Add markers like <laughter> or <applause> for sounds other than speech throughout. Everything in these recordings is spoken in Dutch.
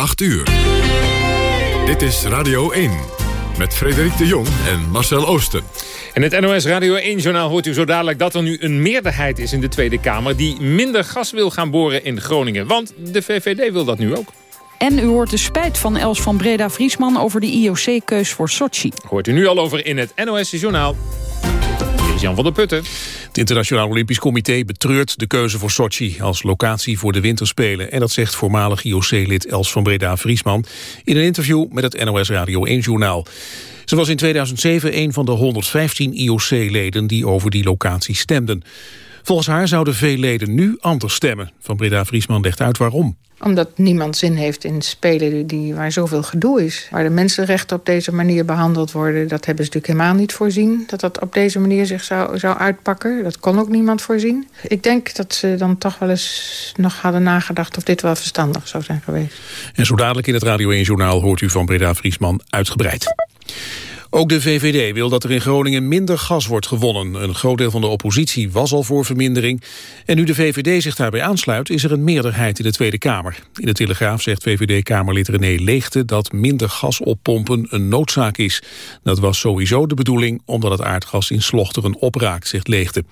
8 uur. Dit is Radio 1 met Frederik de Jong en Marcel Oosten. In het NOS Radio 1-journaal hoort u zo dadelijk dat er nu een meerderheid is in de Tweede Kamer... die minder gas wil gaan boren in Groningen. Want de VVD wil dat nu ook. En u hoort de spijt van Els van Breda-Vriesman over de IOC-keus voor Sochi. Hoort u nu al over in het NOS-journaal. Jan van der Putten. Het Internationaal Olympisch Comité betreurt de keuze voor Sochi als locatie voor de winterspelen. En dat zegt voormalig IOC-lid Els van Breda-Vriesman in een interview met het NOS Radio 1-journaal. Ze was in 2007 een van de 115 IOC-leden die over die locatie stemden. Volgens haar zouden veel leden nu anders stemmen. Van Breda-Vriesman legt uit waarom omdat niemand zin heeft in spelen die, waar zoveel gedoe is. Waar de mensenrechten op deze manier behandeld worden... dat hebben ze natuurlijk helemaal niet voorzien. Dat dat op deze manier zich zou, zou uitpakken. Dat kon ook niemand voorzien. Ik denk dat ze dan toch wel eens nog hadden nagedacht... of dit wel verstandig zou zijn geweest. En zo dadelijk in het Radio 1-journaal hoort u van Breda Vriesman uitgebreid. Ook de VVD wil dat er in Groningen minder gas wordt gewonnen. Een groot deel van de oppositie was al voor vermindering. En nu de VVD zich daarbij aansluit, is er een meerderheid in de Tweede Kamer. In de Telegraaf zegt VVD-Kamerlid René Leegte dat minder gas oppompen een noodzaak is. Dat was sowieso de bedoeling, omdat het aardgas in Slochteren opraakt, zegt Leegte.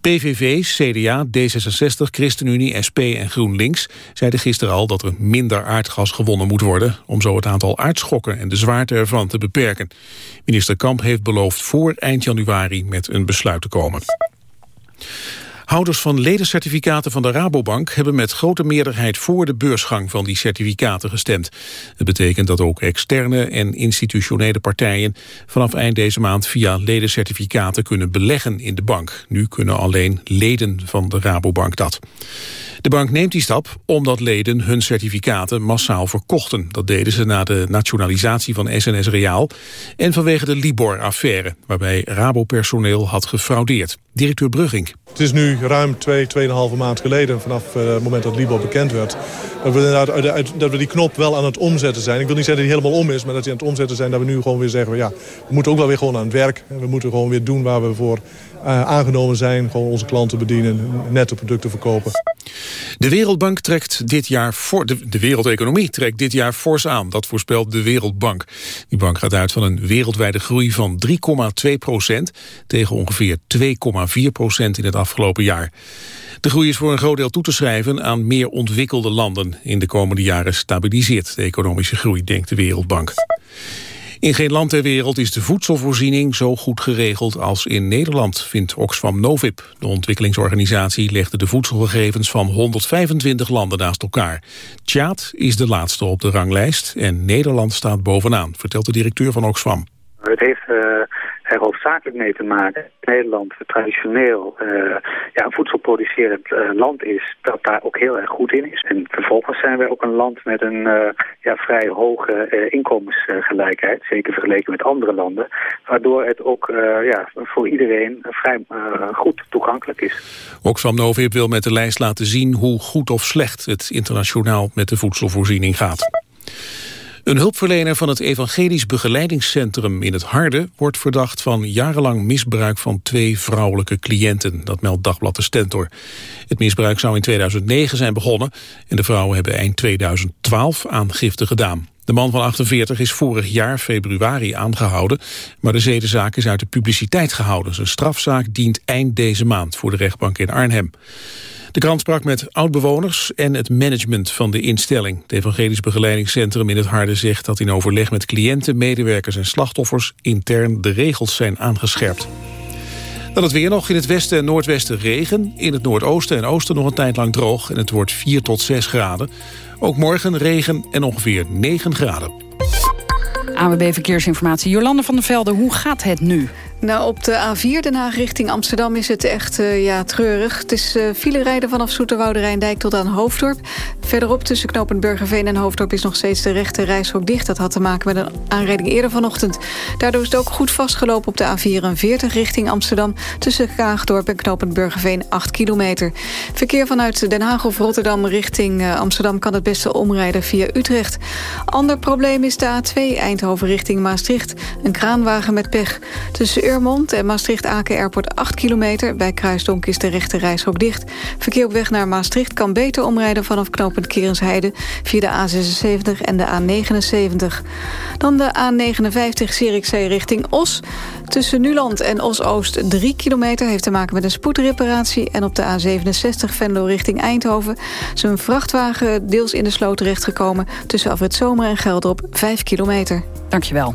PVV, CDA, D66, ChristenUnie, SP en GroenLinks zeiden gisteren al dat er minder aardgas gewonnen moet worden om zo het aantal aardschokken en de zwaarte ervan te beperken. Minister Kamp heeft beloofd voor eind januari met een besluit te komen. Houders van ledencertificaten van de Rabobank hebben met grote meerderheid voor de beursgang van die certificaten gestemd. Het betekent dat ook externe en institutionele partijen vanaf eind deze maand via ledencertificaten kunnen beleggen in de bank. Nu kunnen alleen leden van de Rabobank dat. De bank neemt die stap omdat leden hun certificaten massaal verkochten. Dat deden ze na de nationalisatie van SNS Reaal en vanwege de Libor-affaire, waarbij Rabo-personeel had gefraudeerd. Directeur Brugging. Het is nu ruim twee, tweeënhalve maand geleden, vanaf eh, het moment dat Libor bekend werd... Dat we, dat we die knop wel aan het omzetten zijn. Ik wil niet zeggen dat die helemaal om is, maar dat die aan het omzetten zijn... dat we nu gewoon weer zeggen, ja, we moeten ook wel weer gewoon aan het werk. We moeten gewoon weer doen waar we voor aangenomen zijn. Gewoon onze klanten bedienen, nette producten verkopen. De Wereldbank trekt dit jaar voor de, de wereldeconomie trekt dit jaar fors aan. Dat voorspelt de Wereldbank. Die bank gaat uit van een wereldwijde groei van 3,2 procent tegen ongeveer 2,4 procent in het afgelopen jaar. De groei is voor een groot deel toe te schrijven aan meer ontwikkelde landen. In de komende jaren stabiliseert de economische groei, denkt de Wereldbank. In geen land ter wereld is de voedselvoorziening zo goed geregeld als in Nederland, vindt Oxfam Novib. De ontwikkelingsorganisatie legde de voedselgegevens van 125 landen naast elkaar. Tjaad is de laatste op de ranglijst en Nederland staat bovenaan, vertelt de directeur van Oxfam. Het heeft uh, er hoofdzakelijk mee te maken. Nederland traditioneel uh, ja, voedselproducerend uh, land is, dat daar ook heel erg goed in is. En vervolgens zijn wij ook een land met een uh, ja, vrij hoge inkomensgelijkheid, zeker vergeleken met andere landen, waardoor het ook ja, voor iedereen vrij goed toegankelijk is. Oxfam Novib wil met de lijst laten zien hoe goed of slecht het internationaal met de voedselvoorziening gaat. Een hulpverlener van het Evangelisch Begeleidingscentrum in het Harde wordt verdacht van jarenlang misbruik van twee vrouwelijke cliënten. Dat meldt Dagblad de Stentor. Het misbruik zou in 2009 zijn begonnen en de vrouwen hebben eind 2012 aangifte gedaan. De man van 48 is vorig jaar februari aangehouden, maar de zedenzaak is uit de publiciteit gehouden. Zijn strafzaak dient eind deze maand voor de rechtbank in Arnhem. De krant sprak met oudbewoners en het management van de instelling. Het Evangelisch Begeleidingscentrum in het Harde zegt dat in overleg met cliënten, medewerkers en slachtoffers intern de regels zijn aangescherpt. Dan het weer nog. In het westen en noordwesten regen. In het noordoosten en oosten nog een tijd lang droog. En het wordt 4 tot 6 graden. Ook morgen regen en ongeveer 9 graden. AWB Verkeersinformatie. Jolande van der Velde, hoe gaat het nu? Nou, op de A4 Den Haag richting Amsterdam is het echt uh, ja, treurig. Het is uh, rijden vanaf Zoeterwoude Rijndijk tot aan Hoofddorp. Verderop tussen knooppunt Burgerveen en Hoofddorp... is nog steeds de rechte reishok dicht. Dat had te maken met een aanrijding eerder vanochtend. Daardoor is het ook goed vastgelopen op de A44 richting Amsterdam... tussen Kaagdorp en knooppunt Burgerveen 8 kilometer. Verkeer vanuit Den Haag of Rotterdam richting uh, Amsterdam... kan het beste omrijden via Utrecht. Ander probleem is de A2 Eindhoven richting Maastricht. Een kraanwagen met pech. Tussen Maastricht-Urmond en Maastricht-Aken Airport 8 kilometer. Bij Kruisdonk is de rechte reishok dicht. Verkeer op weg naar Maastricht kan beter omrijden vanaf knooppunt Kerensheide... via de A76 en de A79. Dan de A59 Zierikzee richting Os. Tussen Nuland en Os-Oost 3 kilometer heeft te maken met een spoedreparatie. En op de A67 Venlo richting Eindhoven... is een vrachtwagen deels in de sloot terechtgekomen... tussen Afrit Zomer en Geldrop 5 kilometer. Dankjewel.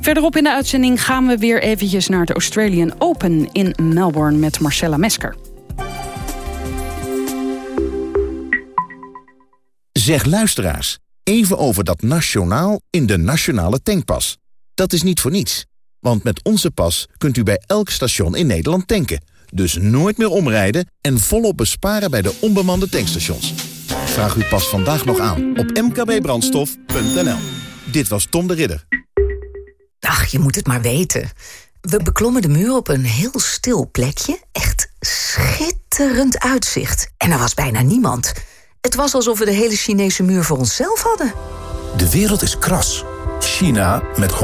Verderop in de uitzending gaan we weer eventjes naar de Australian Open in Melbourne met Marcella Mesker. Zeg luisteraars, even over dat nationaal in de nationale tankpas. Dat is niet voor niets, want met onze pas kunt u bij elk station in Nederland tanken. Dus nooit meer omrijden en volop besparen bij de onbemande tankstations. Vraag uw pas vandaag nog aan op mkbbrandstof.nl. Dit was Tom de Ridder. Ach, je moet het maar weten. We beklommen de muur op een heel stil plekje. Echt schitterend uitzicht. En er was bijna niemand. Het was alsof we de hele Chinese muur voor onszelf hadden. De wereld is kras. China met 100%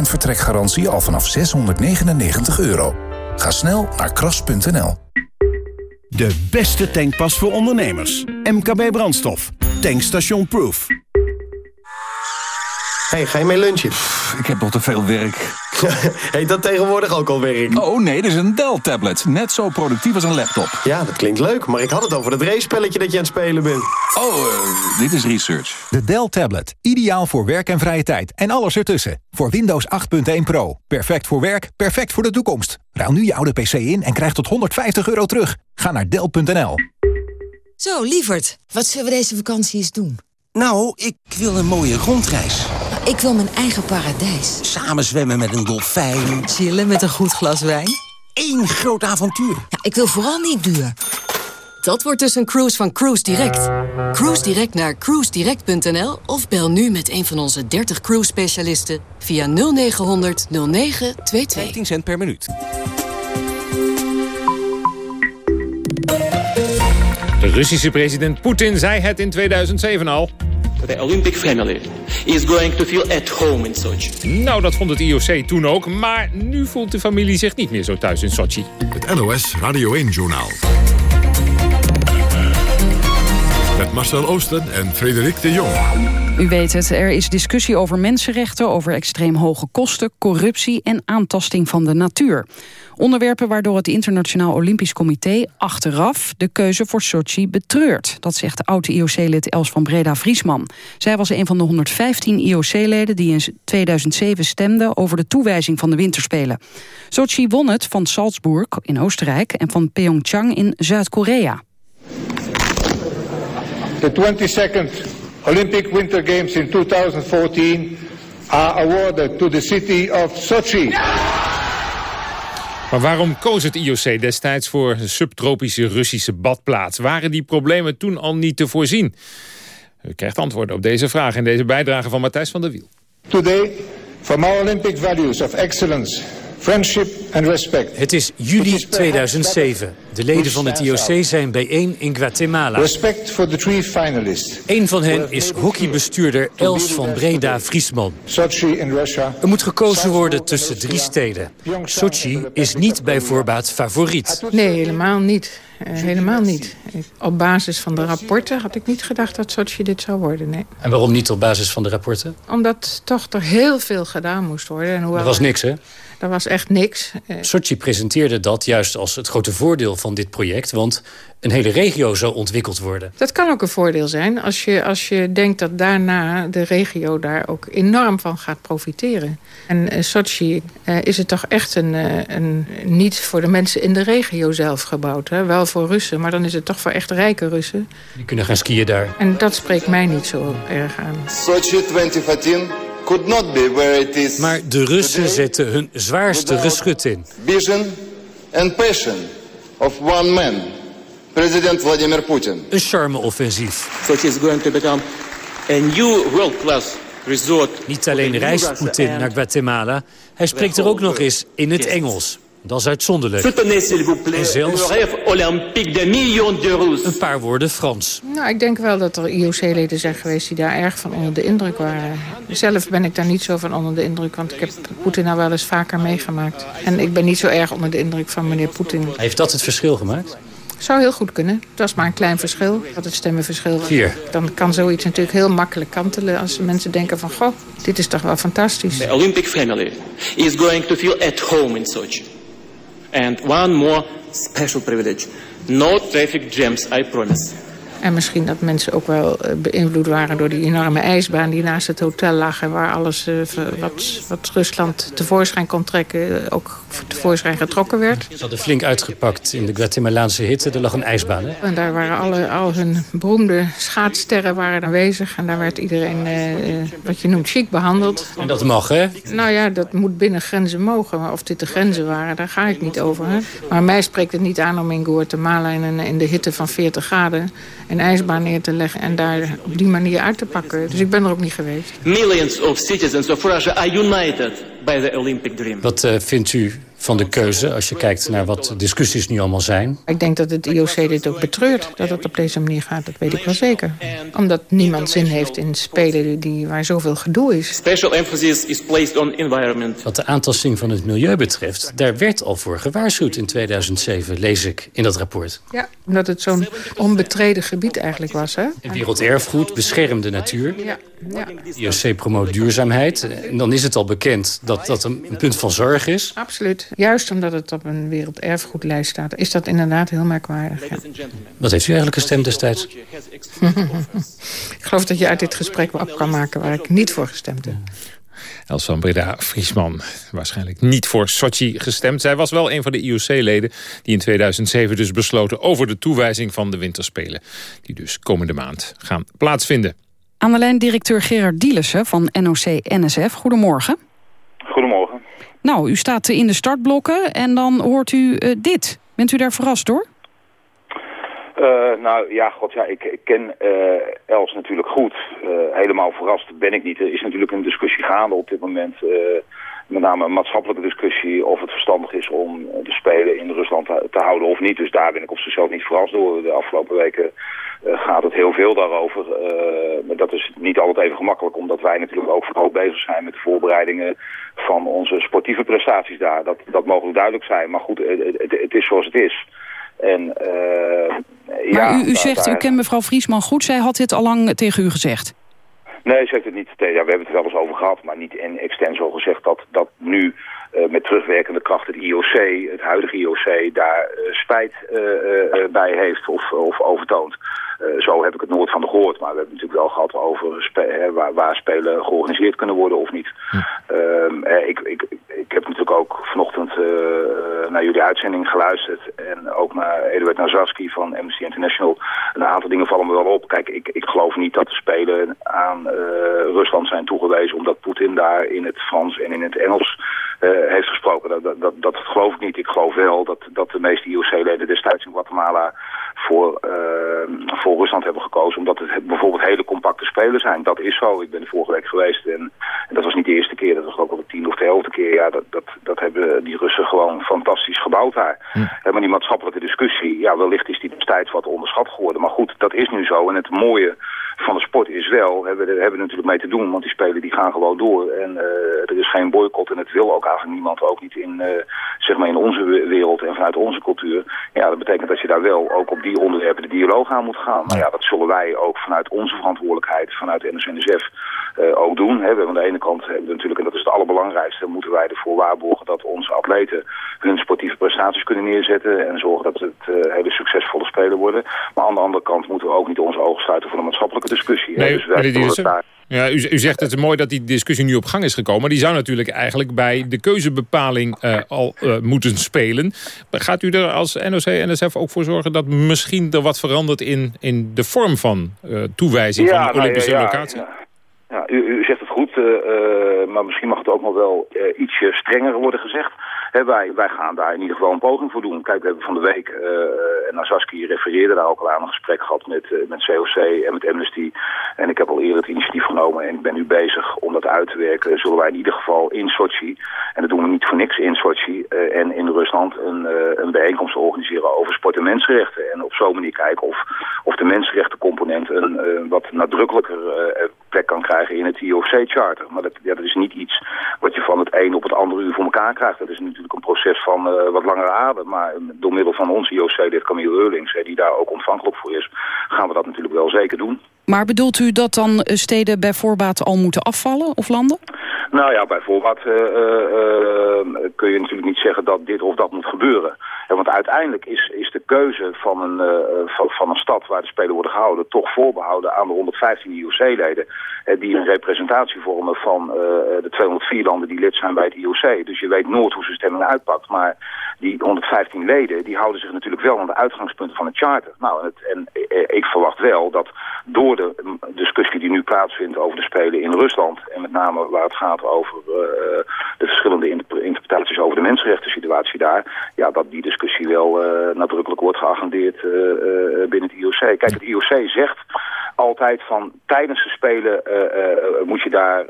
vertrekgarantie al vanaf 699 euro. Ga snel naar kras.nl. De beste tankpas voor ondernemers. MKB Brandstof. Tankstation Proof. Hey, ga je mee lunchen? Ik heb nog te veel werk. <laughs> Heet dat tegenwoordig ook al werk? Oh nee, dit is een Dell-tablet. Net zo productief als een laptop. Ja, dat klinkt leuk, maar ik had het over het race-spelletje dat je aan het spelen bent. Oh, uh, dit is research. De Dell-tablet. Ideaal voor werk en vrije tijd. En alles ertussen. Voor Windows 8.1 Pro. Perfect voor werk, perfect voor de toekomst. Ruil nu je oude PC in en krijg tot 150 euro terug. Ga naar Dell.nl. Zo, lieverd. Wat zullen we deze vakantie eens doen? Nou, ik wil een mooie rondreis. Ik wil mijn eigen paradijs. Samen zwemmen met een dolfijn. Chillen met een goed glas wijn. Eén groot avontuur. Ja, ik wil vooral niet duur. Dat wordt dus een cruise van Cruise Direct. Cruise Direct naar cruisedirect.nl of bel nu met een van onze 30 cruise specialisten via 0900 0922. 15 cent per minuut. De Russische president Poetin zei het in 2007 al. The Olympic family is going to feel at home in Sochi. Nou, dat vond het IOC toen ook, maar nu voelt de familie zich niet meer zo thuis in Sochi. Het NOS Radio 1-journaal. Met Marcel Oosten en Frederik de Jong. U weet het, er is discussie over mensenrechten, over extreem hoge kosten, corruptie en aantasting van de natuur. Onderwerpen waardoor het Internationaal Olympisch Comité achteraf de keuze voor Sochi betreurt. Dat zegt de oude IOC-lid Els van Breda-Vriesman. Zij was een van de 115 IOC-leden die in 2007 stemden over de toewijzing van de winterspelen. Sochi won het van Salzburg in Oostenrijk en van Pyeongchang in Zuid-Korea. The 22nd Olympic Winter Games in 2014 are awarded to the city of Sochi. Maar waarom koos het IOC destijds voor een subtropische Russische badplaats? Waren die problemen toen al niet te voorzien? U krijgt antwoorden op deze vraag in deze bijdrage van Matthijs van der Wiel. Today, from our Olympic values of excellence, friendship and respect. Het is juli 2007. De leden van het IOC zijn bijeen in Guatemala. Respect for the three finalists. Een van hen is hockeybestuurder Els van in Russia. Er moet gekozen worden tussen drie steden. Sochi is niet bij voorbaat favoriet. Nee, helemaal niet. Uh, helemaal niet. Op basis van de rapporten had ik niet gedacht dat Sochi dit zou worden, nee. En waarom niet op basis van de rapporten? Omdat toch er heel veel gedaan moest worden. En hoewel er was niks, hè? Er was echt niks. Sochi presenteerde dat juist als het grote voordeel van dit project... want een hele regio zou ontwikkeld worden. Dat kan ook een voordeel zijn als je, als je denkt dat daarna de regio daar ook enorm van gaat profiteren. En uh, Sochi uh, is het toch echt een, uh, een, niet voor de mensen in de regio zelf gebouwd. Hè? Wel voor Russen, maar dan is het toch voor echt rijke Russen. Die kunnen gaan skiën daar. En dat spreekt mij niet zo erg aan. Sochi 2014 could not be where it is Maar de Russen zetten hun zwaarste geschut in. Vision and passion of one man, President Vladimir Putin. Een charme-offensief. Sochi is going to become a new world-class resort. Niet alleen reist Poetin naar Guatemala, hij spreekt er ook nog eens in het Engels. Dat is uitzonderlijk. Soutenez s'il vous En plaît zelfs- le rêve olympique de millions de Russes. Een paar woorden Frans. Nou, ik denk wel dat er IOC-leden zijn geweest die daar erg van onder de indruk waren. Zelf ben ik daar niet zo van onder de indruk, want ik heb Poetin nou wel eens vaker meegemaakt. En ik ben niet zo erg onder de indruk van meneer Poetin. Heeft dat het verschil gemaakt? Zou heel goed kunnen. Dat is maar een klein verschil, dat het stemmenverschil was. Vier. Dan kan zoiets natuurlijk heel makkelijk kantelen als mensen denken van... goh, dit is toch wel fantastisch. The Olympic family is going to feel at home in Sochi. And one more special privilege. No traffic jams, I promise. En misschien dat mensen ook wel eh, beïnvloed waren door die enorme ijsbaan die naast het hotel lag. En waar alles eh, wat, wat Rusland tevoorschijn kon trekken, eh, ook tevoorschijn getrokken werd. Ze hadden flink uitgepakt in de Guatemalaanse hitte. Er lag een ijsbaan, hè? En daar waren alle, al hun beroemde schaatssterren waren aanwezig. En daar werd iedereen, eh, wat je noemt, chic behandeld. En dat mag, hè? Nou ja, dat moet binnen grenzen mogen. Maar of dit de grenzen waren, daar ga ik niet over. Hè. Maar mij spreekt het niet aan om in Guatemala in, in de hitte van 40 graden... een ijsbaan neer te leggen en daar op die manier uit te pakken. Dus ik ben er ook niet geweest. Millions of citizens of Russia are united by the Olympic dream. Wat eh, vindt u van de keuze als je kijkt naar wat de discussies nu allemaal zijn? Ik denk dat het IOC dit ook betreurt, dat het op deze manier gaat. Dat weet ik wel zeker. Omdat niemand zin heeft in spelen die, waar zoveel gedoe is. Special emphasis is placed on environment. Wat de aantasting van het milieu betreft, daar werd al voor gewaarschuwd in 2007, lees ik in dat rapport. Ja, omdat het zo'n onbetreden gebied eigenlijk was, hè? Werelderfgoed, beschermde natuur. Ja, ja. IOC promoot duurzaamheid. En dan is het al bekend dat dat een, een punt van zorg is. Absoluut. Juist omdat het op een werelderfgoedlijst staat, is dat inderdaad heel merkwaardig. Ja. Wat heeft u eigenlijk gestemd destijds? <laughs> ik geloof dat je uit dit gesprek wel op kan maken waar ik niet voor gestemd heb. Els van Breda Friesman, waarschijnlijk niet voor Sochi gestemd. Zij was wel een van de IOC-leden die in 2007 dus besloten over de toewijzing van de winterspelen. Die dus komende maand gaan plaatsvinden. Aan de lijn directeur Gerard Dielissen van NOC-NSF. Goedemorgen. Nou, u staat in de startblokken en dan hoort u eh, dit. Bent u daar verrast door? Eh, nou ja, god, ja, ik, ik ken eh, Els natuurlijk goed. Helemaal verrast ben ik niet. Er is natuurlijk een discussie gaande op dit moment. Met name een maatschappelijke discussie of het verstandig is om de Spelen in Rusland te, houden of niet. Dus daar ben ik op zichzelf niet verrast door. De afgelopen weken eh, gaat het heel veel daarover. Eh, maar dat is niet altijd even gemakkelijk, omdat wij natuurlijk ook vooral bezig zijn met de voorbereidingen van onze sportieve prestaties daar. Dat, dat mogen duidelijk zijn. Maar goed, het, het, het is zoals het is. En, eh, Maar ja, u, u daar- zegt, u kent mevrouw Friesman goed. Zij had dit al lang tegen u gezegd. Nee, ze heeft het niet. Ja, we hebben het er wel eens over gehad, maar niet in extenso gezegd dat, dat nu eh, met terugwerkende kracht het IOC, het huidige IOC, daar eh, spijt eh, bij heeft of, of overtoont. Eh, zo heb ik het nooit van de gehoord, maar we hebben het natuurlijk wel gehad over spe- hè, waar, waar spelen georganiseerd kunnen worden of niet. Ehm, eh, ik, ik, ik heb natuurlijk ook vanochtend eh, naar jullie uitzending geluisterd en ook naar Eduard Nazarski van Amnesty International. Een aantal dingen vallen me wel op. Kijk, ik, ik geloof niet dat de Spelen aan eh, Rusland zijn toegewezen omdat Poetin daar in het Frans en in het Engels heeft gesproken. Dat, dat, dat, dat geloof ik niet. Ik geloof wel dat, dat de meeste IOC-leden destijds in Guatemala voor, eh, voor Rusland hebben gekozen. Omdat het bijvoorbeeld hele compacte spelen zijn. Dat is zo. Ik ben er vorige week geweest en, en dat was niet de eerste keer. Dat was ook al de tiende of de elfde keer. Ja, dat, dat, dat hebben die Russen gewoon fantastisch gebouwd daar. Maar die maatschappelijke discussie, ja, wellicht is die destijds wat onderschat geworden. Maar goed, dat is nu zo. En het mooie van de sport is wel, hebben we hebben natuurlijk mee te doen, want die spelen die gaan gewoon door. En eh, er is geen boycott en het wil ook eigenlijk niemand, ook niet in, eh, zeg maar in onze we- wereld en vanuit onze cultuur. Ja, dat betekent dat je daar wel ook op die onderwerpen de dialoog aan moet gaan. Maar ja, dat zullen wij ook vanuit onze verantwoordelijkheid, vanuit NSNSF, eh ook doen. Hè. We hebben aan de ene kant hebben we natuurlijk, en dat is het allerbelangrijkste, moeten wij ervoor waarborgen dat onze atleten hun sportieve prestaties kunnen neerzetten en zorgen dat het eh, hele succesvolle spelen worden. Maar aan de andere kant moeten we ook niet onze ogen sluiten voor de maatschappelijke discussie. hè. Dus wij zullen Dielissen, daar ja, u, u zegt het is mooi dat die discussie nu op gang is gekomen. Maar die zou natuurlijk eigenlijk bij de keuzebepaling eh, al eh, moeten spelen. Maar Gaat u er als NOC-NSF ook voor zorgen dat misschien er wat verandert in, in de vorm van eh, toewijzing van de nou, Olympische ja, ja, locatie? Ja, Ja, u, u zegt eh, maar misschien mag het ook nog wel eh, ietsje strenger worden gezegd. Wij, wij gaan daar in ieder geval een poging voor doen. Kijk, we hebben van de week, eh en Nazaski refereerde daar ook al aan, een gesprek gehad met, met COC en met Amnesty. En ik heb al eerder het initiatief genomen en ik ben nu bezig om dat uit te werken, zullen wij in ieder geval in Sochi, en dat doen we niet voor niks in Sochi en in Rusland, een, een bijeenkomst organiseren over sport en mensenrechten. En op zo'n manier kijken of, of de mensenrechtencomponent een wat nadrukkelijker kan krijgen in het IOC-charter. Maar dat, ja, dat is niet iets wat je van het een op het andere uur voor elkaar krijgt. Dat is natuurlijk een proces van wat langere adem. Maar door middel van ons IOC-lid Camille Eurlings, die daar ook ontvankelijk voor is, gaan we dat natuurlijk wel zeker doen. Maar bedoelt u dat dan steden bij voorbaat al moeten afvallen of landen? Nou ja, bij voorbaat uh, uh, kun je natuurlijk niet zeggen dat dit of dat moet gebeuren. Ja, want uiteindelijk is, is de keuze van een, van, van, een stad waar de Spelen worden gehouden... toch voorbehouden aan de 115 IOC-leden... die een representatie vormen van de 204 landen die lid zijn bij het IOC. Dus je weet nooit hoe zijn stemming uitpakt. Maar die 115 leden die houden zich natuurlijk wel aan de uitgangspunten van het charter. Nou, en, het, en ik verwacht wel dat door de discussie die nu plaatsvindt over de Spelen in Rusland... en met name waar het gaat over uh, de verschillende interpretaties over de mensenrechten situatie daar... ja, dat die discussie wel uh, nadrukkelijk wordt geagendeerd uh, binnen het IOC. Kijk, het IOC zegt altijd van tijdens de Spelen moet je daar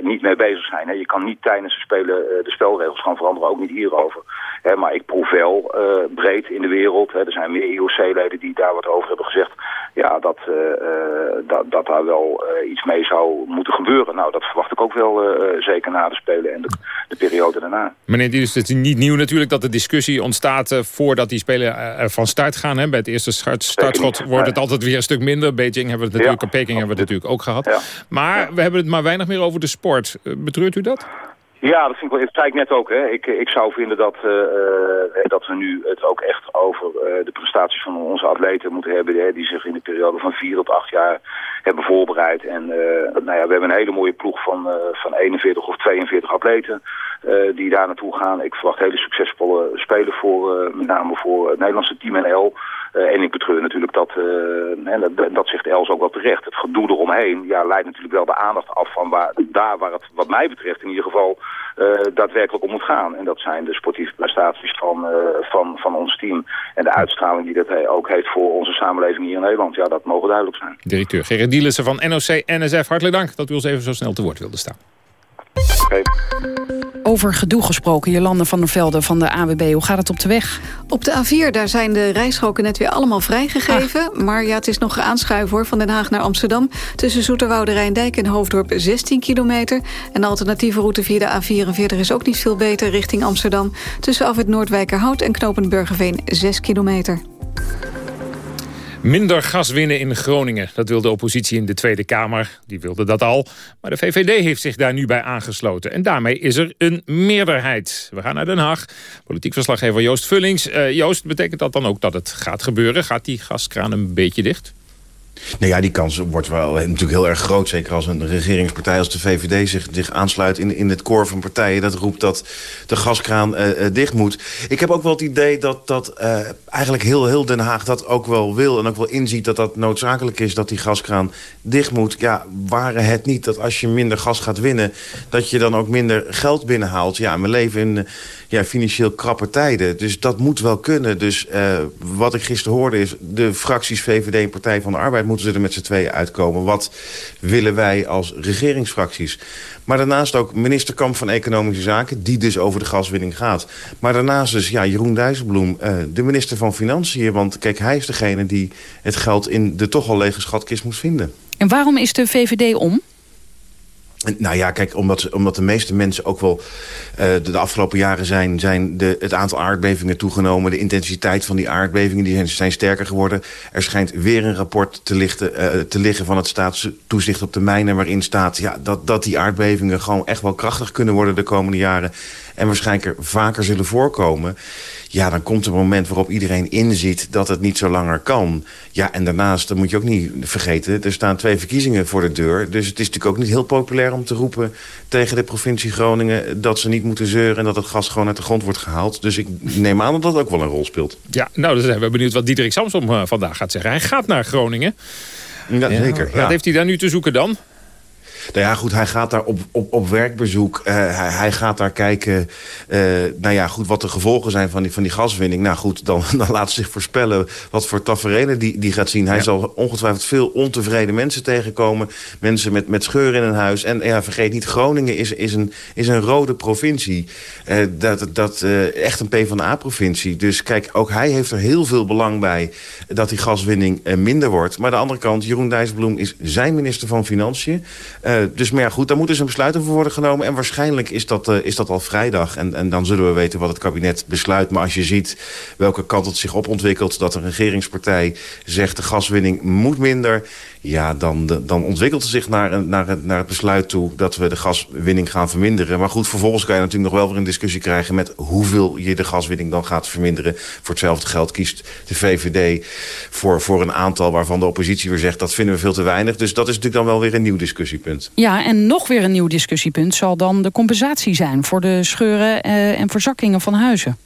niet mee bezig zijn. Hè. Je kan niet tijdens de Spelen de spelregels gaan veranderen, ook niet hierover. Hè, maar ik proef wel breed in de wereld, hè, er zijn meer IOC-leden die daar wat over hebben gezegd... ja, dat, dat, dat daar wel iets mee zou moeten gebeuren. Nou, dat verwacht ik ook wel zeker na de Spelen en de, de periode daarna. Meneer het is niet nieuw natuurlijk dat de discussie ontstaat... Uh, voordat die Spelen uh, van start gaan. Hè. Bij het eerste start, startschot wordt het altijd weer een stuk minder. Beijing hebben we het natuurlijk, ja, Peking hebben we het natuurlijk ook gehad. Ja. Maar we hebben het maar weinig meer over de sport. Betreurt u dat? Ja, dat vind ik wel. Dat zei ik net ook. Hè. Ik, ik zou vinden dat, uh, dat we nu het ook echt over uh, de prestaties van onze atleten moeten hebben. Hè, die zich in de periode van vier tot acht jaar hebben voorbereid. En nou ja, we hebben een hele mooie ploeg van, van 41 of 42 atleten die daar naartoe gaan. Ik verwacht hele succesvolle spelen voor, met name voor het Nederlandse team NL. Uh, en ik betreur natuurlijk dat, en dat, dat zegt Els ook wel terecht, het gedoe eromheen ja, leidt natuurlijk wel de aandacht af van waar, daar waar het wat mij betreft in ieder geval daadwerkelijk om moet gaan. En dat zijn de sportieve prestaties van, van, van ons team en de uitstraling die dat ook heeft voor onze samenleving hier in Nederland. Ja, dat mogen duidelijk zijn. Directeur Gerrit Dielissen van NOC-NSF, hartelijk dank dat u ons even zo snel te woord wilde staan. Over gedoe gesproken, Jolande van der Velde van de AWB. Hoe gaat het op de weg? Op de A4 daar zijn de rijstroken net weer allemaal vrijgegeven. Ah. Maar ja, het is nog aanschuiven hoor, van Den Haag naar Amsterdam. Tussen Zoeterwoude, Rijndijk en Hoofddorp 16 kilometer. En de alternatieve route via de A44 is ook niet veel beter richting Amsterdam. Tussen af het Noordwijkerhout en Knopenburgerveen 6 kilometer. Minder gas winnen in Groningen. Dat wil de oppositie in de Tweede Kamer. Die wilde dat al. Maar de VVD heeft zich daar nu bij aangesloten. En daarmee is er een meerderheid. We gaan naar Den Haag. Politiek verslaggever Joost Vullings. Uh, Joost, betekent dat dan ook dat het gaat gebeuren? Gaat die gaskraan een beetje dicht? Nou ja, die kans wordt wel natuurlijk heel erg groot. Zeker als een regeringspartij als de VVD zich, zich aansluit in, in het koor van partijen... dat roept dat de gaskraan uh, uh, dicht moet. Ik heb ook wel het idee dat, dat uh, eigenlijk heel, heel Den Haag dat ook wel wil... en ook wel inziet dat dat noodzakelijk is dat die gaskraan dicht moet. Ja, waren het niet dat als je minder gas gaat winnen... dat je dan ook minder geld binnenhaalt. Ja, we leven in ja, financieel krappe tijden. Dus dat moet wel kunnen. Dus uh, wat ik gisteren hoorde is... de fracties VVD en Partij van de Arbeid moeten er met z'n tweeën uitkomen. Wat willen wij als regeringsfracties? Maar daarnaast ook minister Kamp van Economische Zaken... die dus over de gaswinning gaat. Maar daarnaast dus ja, Jeroen Dijsselbloem, uh, de minister van Financiën. Want kijk, hij is degene die het geld in de toch al lege schatkist moet vinden. En waarom is de VVD om? Nou ja, kijk, omdat, omdat de meeste mensen ook wel uh, de, afgelopen jaren zijn, zijn de, het aantal aardbevingen toegenomen. De intensiteit van die aardbevingen die zijn, zijn sterker geworden. Er schijnt weer een rapport te, lichten, uh, te liggen van het staatstoezicht op de mijnen... waarin staat ja, dat, dat die aardbevingen gewoon echt wel krachtig kunnen worden de komende jaren. En waarschijnlijk er vaker zullen voorkomen ja, dan komt een moment waarop iedereen inziet dat het niet zo langer kan. Ja, en daarnaast, dat moet je ook niet vergeten... er staan twee verkiezingen voor de deur. Dus het is natuurlijk ook niet heel populair om te roepen tegen de provincie Groningen... dat ze niet moeten zeuren en dat het gas gewoon uit de grond wordt gehaald. Dus ik neem aan dat dat ook wel een rol speelt. Ja, nou, dan zijn we benieuwd wat Diederik Samsom uh, vandaag gaat zeggen. Hij gaat naar Groningen. Ja, zeker. Wat heeft hij daar nu te zoeken dan? Nou ja, goed, hij gaat daar op, op, op werkbezoek. Uh, hij, hij, gaat daar kijken, uh, nou ja, goed, wat de gevolgen zijn van die, van die gaswinning. Nou goed, dan, <laughs> dan laat zich voorspellen wat voor tafereelen die, die gaat zien. Hij ja. zal ongetwijfeld veel ontevreden mensen tegenkomen. Mensen met, met scheuren in hun huis. En ja, vergeet niet, Groningen is, is, een, is een rode provincie. Uh, dat, dat, echt een PvdA-provincie. Dus kijk, ook hij heeft er heel veel belang bij dat die gaswinning minder wordt. Maar aan de andere kant, Jeroen Dijsselbloem is zijn minister van Financiën. Uh, dus maar ja, goed, daar moet dus een besluit over worden genomen. En waarschijnlijk is dat, uh, is dat al vrijdag. En, en dan zullen we weten wat het kabinet besluit. Maar als je ziet welke kant het zich opontwikkelt... dat de regeringspartij zegt de gaswinning moet minder... ja, dan, dan ontwikkelt het zich naar, naar, naar het besluit toe... dat we de gaswinning gaan verminderen. Maar goed, vervolgens kan je natuurlijk nog wel weer een discussie krijgen... met hoeveel je de gaswinning dan gaat verminderen. Voor hetzelfde geld kiest de VVD voor, voor een aantal... waarvan de oppositie weer zegt dat vinden we veel te weinig. Dus dat is natuurlijk dan wel weer een nieuw discussiepunt. Ja, en nog weer een nieuw discussiepunt zal dan de compensatie zijn... voor de scheuren uh, en verzakkingen van huizen.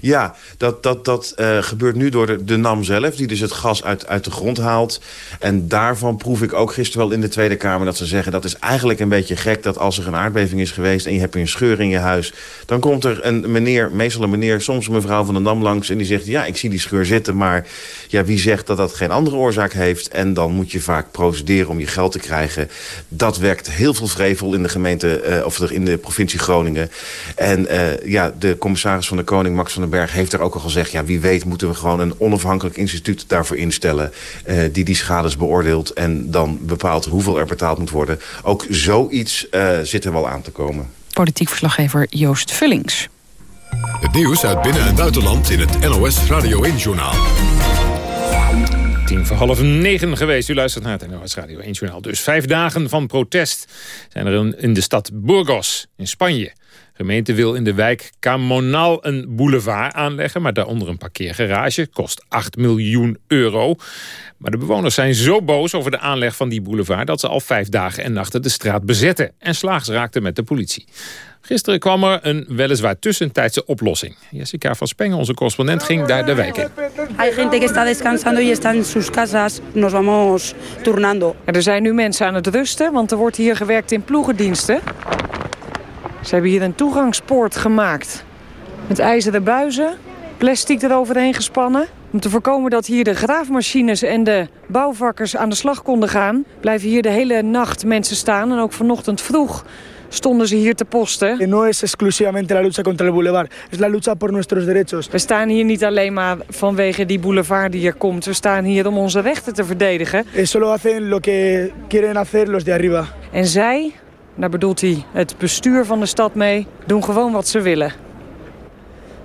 Ja, dat, dat, dat uh, gebeurt nu door de, de, NAM zelf... die dus het gas uit, uit de grond haalt. En daarvan proef ik ook gisteren wel in de Tweede Kamer... dat ze zeggen dat is eigenlijk een beetje gek... dat als er een aardbeving is geweest en je hebt een scheur in je huis... dan komt er een meneer, meestal een meneer, soms een mevrouw van de NAM langs... en die zegt, ja, ik zie die scheur zitten... maar ja, wie zegt dat dat geen andere oorzaak heeft? En dan moet je vaak procederen om je geld te krijgen. Dat werkt heel veel vrevel in de gemeente... Uh, of in de provincie Groningen. En uh, ja, de commissaris van de Koning, Max van den Berg heeft er ook al gezegd... ja, wie weet moeten we gewoon een onafhankelijk instituut daarvoor instellen... Uh, die die schades beoordeelt en dan bepaalt hoeveel er betaald moet worden. Ook zoiets uh, zit er wel aan te komen. Politiek verslaggever Joost Vullings. Het nieuws uit binnen- en buitenland in het NOS Radio 1-journaal. Tien voor half negen geweest. U luistert naar het NOS Radio 1 Journaal. Dus vijf dagen van protest zijn er in de stad Burgos in Spanje. De gemeente wil in de wijk Camonal een boulevard aanleggen... maar daaronder een parkeergarage. Kost 8 miljoen euro. Maar de bewoners zijn zo boos over de aanleg van die boulevard... dat ze al vijf dagen en nachten de straat bezetten... en slaags raakten met de politie. Gisteren kwam er een weliswaar tussentijdse oplossing. Jessica van Spengen, onze correspondent, ging daar de wijk in. Hay gente que está descansando y está en sus casas. Nos vamos turnando. Er zijn nu mensen aan het rusten, want er wordt hier gewerkt in ploegendiensten. Ze hebben hier een toegangspoort gemaakt. Met ijzeren buizen, plastic eroverheen gespannen. Om te voorkomen dat hier de graafmachines en de bouwvakkers aan de slag konden gaan... blijven hier de hele nacht mensen staan. En ook vanochtend vroeg stonden ze hier te posten. No es exclusivamente la lucha contra el boulevard, es la lucha por nuestros derechos. We staan hier niet alleen maar vanwege die boulevard die hier komt. We staan hier om onze rechten te verdedigen. Solo hacen lo que quieren hacer los de arriba. En zij, daar bedoelt hij het bestuur van de stad mee, doen gewoon wat ze willen.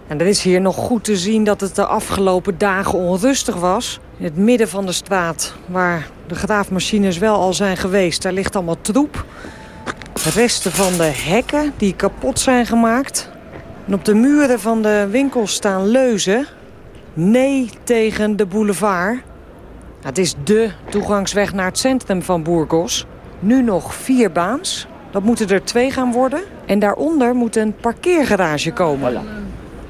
En er is hier nog goed te zien dat het de afgelopen dagen onrustig was. In het midden van de straat, waar de graafmachines wel al zijn geweest, daar ligt allemaal troep. Resten van de hekken die kapot zijn gemaakt. En op de muren van de winkels staan leuzen. Nee tegen de boulevard. Het is dé toegangsweg naar het centrum van Burgos. Nu nog vier baans. Dat moeten er twee gaan worden. En daaronder moet een parkeergarage komen.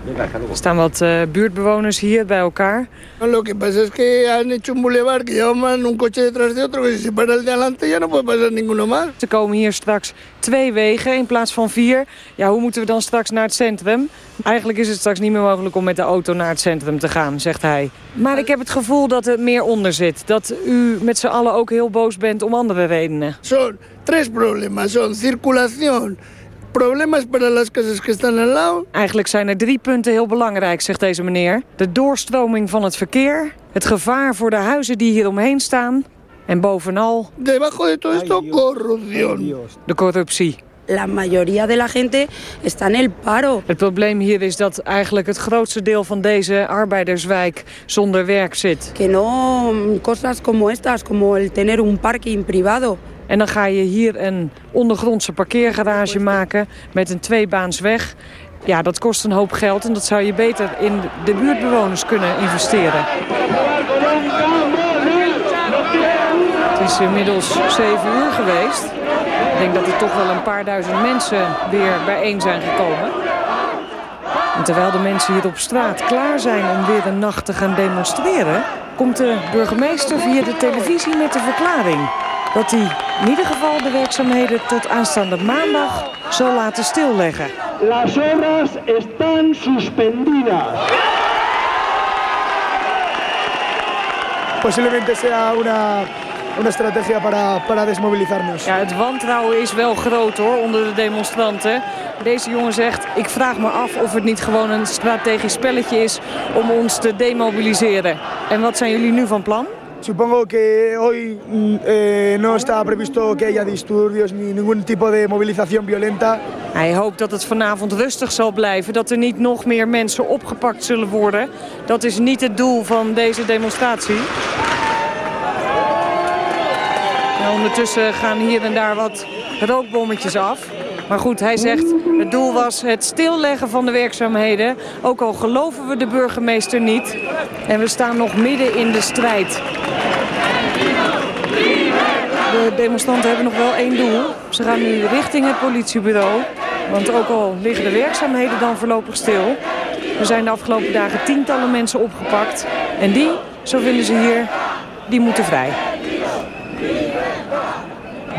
Er staan wat uh, buurtbewoners hier bij elkaar. Lo que pasa es que han hecho un boulevard que llevan un coche detrás de otro que si se para el de adelante ya no puede pasar ninguno más. Er komen hier straks twee wegen in plaats van vier. Ja, hoe moeten we dan straks naar het centrum? Eigenlijk is het straks niet meer mogelijk om met de auto naar het centrum te gaan, zegt hij. Maar ik heb het gevoel dat er meer onder zit. Dat u met z'n allen ook heel boos bent om andere redenen. Son tres problemas. Son circulación, problemas para las casas que están al lado. Eigenlijk zijn er drie punten heel belangrijk, zegt deze meneer. De doorstroming van het verkeer, het gevaar voor de huizen die hier omheen staan... en bovenal... Debajo de todo esto, corrupción. De corruptie. La mayoría de la gente está en el paro. Het probleem hier is dat eigenlijk het grootste deel van deze arbeiderswijk zonder werk zit. Que no cosas como estas, como el tener un parking privado. En dan ga je hier een ondergrondse parkeergarage maken met een tweebaansweg. Ja, dat kost een hoop geld en dat zou je beter in de buurtbewoners kunnen investeren. Het is inmiddels 7 uur geweest. Ik denk dat er toch wel een paar duizend mensen weer bijeen zijn gekomen. En terwijl de mensen hier op straat klaar zijn om weer een nacht te gaan demonstreren... komt de burgemeester via de televisie met de verklaring. Dat hij in ieder geval de werkzaamheden tot aanstaande maandag zal laten stilleggen. Las obras están suspendidas. Posiblemente sea una, una estrategia para, para desmovilizarnos. Ja, het wantrouwen is wel groot hoor onder de demonstranten. Deze jongen zegt, ik vraag me af of het niet gewoon een strategisch spelletje is om ons te demobiliseren. En wat zijn jullie nu van plan? Supongo que hoy mm, eh, no está previsto que haya disturbios ni ningún tipo de movilización violenta. Hij hoopt dat het vanavond rustig zal blijven, dat er niet nog meer mensen opgepakt zullen worden. Dat is niet het doel van deze demonstratie. Nou, ondertussen gaan hier en daar wat rookbommetjes af. Maar goed, hij zegt het doel was het stilleggen van de werkzaamheden. Ook al geloven we de burgemeester niet. En we staan nog midden in de strijd. De demonstranten hebben nog wel één doel. Ze gaan nu richting het politiebureau. Want ook al liggen de werkzaamheden dan voorlopig stil... er zijn de afgelopen dagen tientallen mensen opgepakt. En die, zo vinden ze hier, die moeten vrij.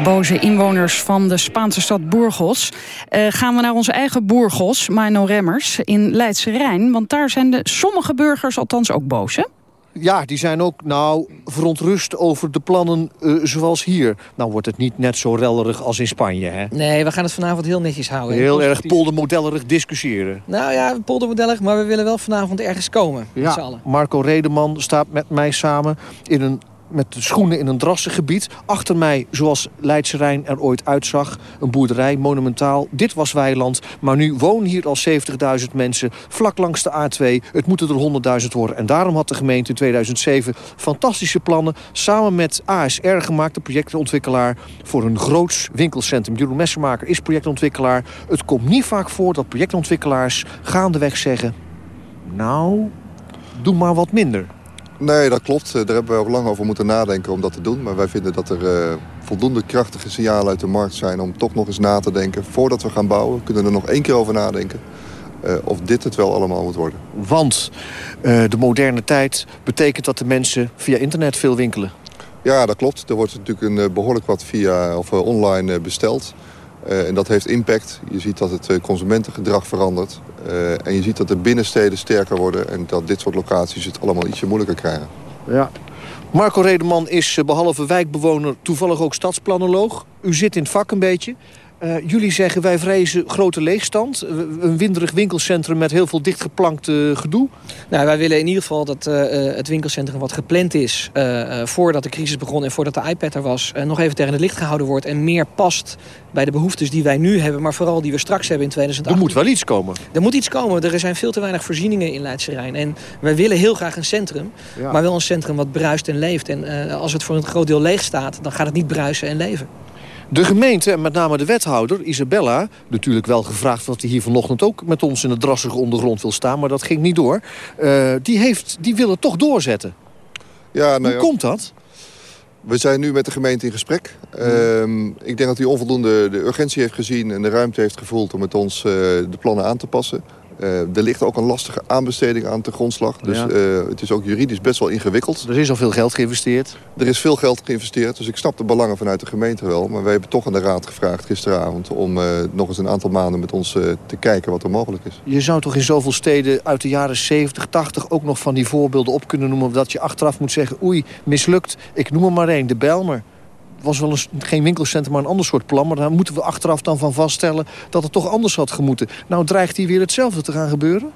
Boze inwoners van de Spaanse stad Burgos. Uh, gaan we naar onze eigen Burgos, Mino Remmers, in Leidse Rijn. Want daar zijn de sommige burgers althans ook boos, hè? Ja, die zijn ook nou verontrust over de plannen uh, zoals hier. Nou wordt het niet net zo rellerig als in Spanje, hè? Nee, we gaan het vanavond heel netjes houden. Heel erg poldermodellerig discussiëren. Nou ja, poldermodellig, maar we willen wel vanavond ergens komen. Ja, met z'n allen. Marco Redeman staat met mij samen in een met de schoenen in een drassengebied. Achter mij, zoals Leidse Rijn er ooit uitzag, een boerderij, monumentaal. Dit was weiland, maar nu wonen hier al 70.000 mensen vlak langs de A2. Het moeten er 100.000 worden. En daarom had de gemeente in 2007 fantastische plannen... samen met ASR gemaakt, de projectontwikkelaar... voor een groots winkelcentrum. Jeroen Messermaker is projectontwikkelaar. Het komt niet vaak voor dat projectontwikkelaars gaandeweg zeggen... nou, doe maar wat minder. Nee, dat klopt. Daar hebben we ook lang over moeten nadenken om dat te doen. Maar wij vinden dat er uh, voldoende krachtige signalen uit de markt zijn... om toch nog eens na te denken voordat we gaan bouwen. We kunnen er nog één keer over nadenken uh, of dit het wel allemaal moet worden. Want uh, de moderne tijd betekent dat de mensen via internet veel winkelen. Ja, dat klopt. Er wordt natuurlijk een, behoorlijk wat via, of, online besteld. Uh, en dat heeft impact. Je ziet dat het consumentengedrag verandert. Uh, en je ziet dat de binnensteden sterker worden... en dat dit soort locaties het allemaal ietsje moeilijker krijgen. Ja. Marco Redeman is behalve wijkbewoner toevallig ook stadsplanoloog. U zit in het vak een beetje. Uh, jullie zeggen wij vrezen grote leegstand. Een winderig winkelcentrum met heel veel dichtgeplankt uh, gedoe. Nou, wij willen in ieder geval dat uh, het winkelcentrum wat gepland is... voordat de crisis begon en voordat de iPad er was... nog even tegen het licht gehouden wordt... en meer past bij de behoeftes die wij nu hebben... maar vooral die we straks hebben in 2018. Er moet wel iets komen. Er moet iets komen. Er zijn veel te weinig voorzieningen in Leidse Rijn. En wij willen heel graag een centrum. Ja. Maar wel een centrum wat bruist en leeft. En als het voor een groot deel leeg staat... dan gaat het niet bruisen en leven. De gemeente en met name de wethouder, Isabella... natuurlijk wel gevraagd dat hij hier vanochtend ook met ons in het drassige ondergrond wil staan... maar dat ging niet door. Uh, die, heeft, die wil het toch doorzetten. Ja, nou Hoe komt dat? We zijn nu met de gemeente in gesprek. Uh, ik denk dat hij onvoldoende de urgentie heeft gezien... en de ruimte heeft gevoeld om met ons uh, de plannen aan te passen. Er ligt ook een lastige aanbesteding aan te grondslag. Dus ja. uh, het is ook juridisch best wel ingewikkeld. Er is al veel geld geïnvesteerd? Er is veel geld geïnvesteerd. Dus ik snap de belangen vanuit de gemeente wel. Maar wij hebben toch aan de raad gevraagd gisteravond... om uh, nog eens een aantal maanden met ons te kijken wat er mogelijk is. Je zou toch in zoveel steden uit de jaren 70, 80... ook nog van die voorbeelden op kunnen noemen... dat je achteraf moet zeggen, oei, mislukt. Ik noem er maar één, de Belmer was wel een, geen winkelcentrum, maar een ander soort plan. Maar daar moeten we achteraf dan van vaststellen dat het toch anders had gemoeten. Nou dreigt hier weer hetzelfde te gaan gebeuren?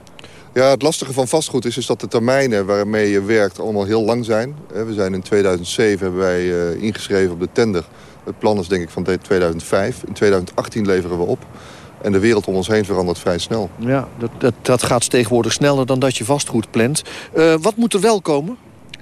Ja, het lastige van vastgoed is, is dat de termijnen waarmee je werkt allemaal heel lang zijn. We zijn in 2007 hebben wij uh, ingeschreven op de tender. Het plan is denk ik van 2005. In 2018 leveren we op. En de wereld om ons heen verandert vrij snel. Ja, dat, dat, dat gaat tegenwoordig sneller dan dat je vastgoed plant. Uh, wat moet er wel komen?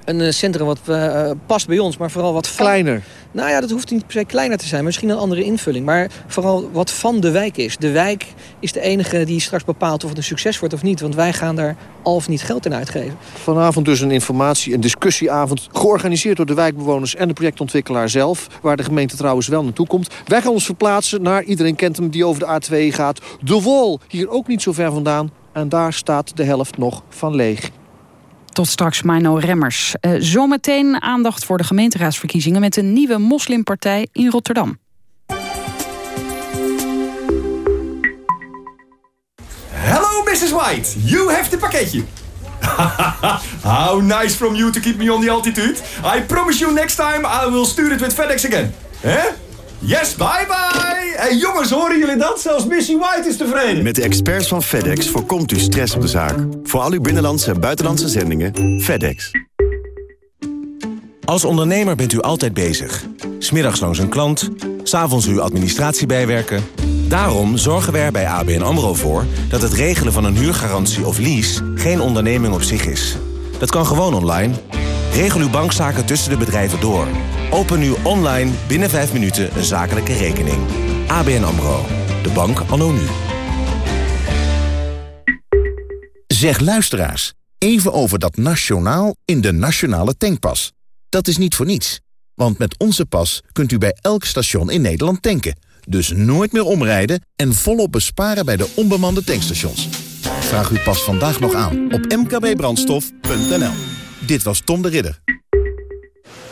Een centrum wat uh, past bij ons, maar vooral wat... Van... Kleiner? Nou ja, dat hoeft niet per se kleiner te zijn. Misschien een andere invulling. Maar vooral wat van de wijk is. De wijk is de enige die straks bepaalt of het een succes wordt of niet. Want wij gaan daar al of niet geld in uitgeven. Vanavond dus een informatie- en discussieavond... georganiseerd door de wijkbewoners en de projectontwikkelaar zelf... waar de gemeente trouwens wel naartoe komt. Wij gaan ons verplaatsen naar, iedereen kent hem, die over de A2 gaat... De Wol, hier ook niet zo ver vandaan. En daar staat de helft nog van leeg. Tot straks Mino Remmers. Uh, zometeen aandacht voor de gemeenteraadsverkiezingen... met een nieuwe moslimpartij in Rotterdam. Hello, Mrs. White. You have the pakketje. <laughs> How nice from you to keep me on the altitude. I promise you next time I will stuur it with FedEx again. Hè? Yes, bye bye! Hey jongens, horen jullie dat? Zelfs Missy White is tevreden. Met de experts van FedEx voorkomt u stress op de zaak. Voor al uw binnenlandse en buitenlandse zendingen, FedEx. Als ondernemer bent u altijd bezig. Smiddags langs een klant, s'avonds uw administratie bijwerken. Daarom zorgen wij er bij ABN AMRO voor... dat het regelen van een huurgarantie of lease geen onderneming op zich is. Dat kan gewoon online. Regel uw bankzaken tussen de bedrijven door. Open nu online binnen 5 minuten een zakelijke rekening. ABN AMRO. De bank anno nu. Zeg luisteraars, even over dat nationaal in de nationale tankpas. Dat is niet voor niets. Want met onze pas kunt u bij elk station in Nederland tanken. Dus nooit meer omrijden en volop besparen bij de onbemande tankstations. Vraag uw pas vandaag nog aan op mkbbrandstof.nl. Dit was Tom de Ridder.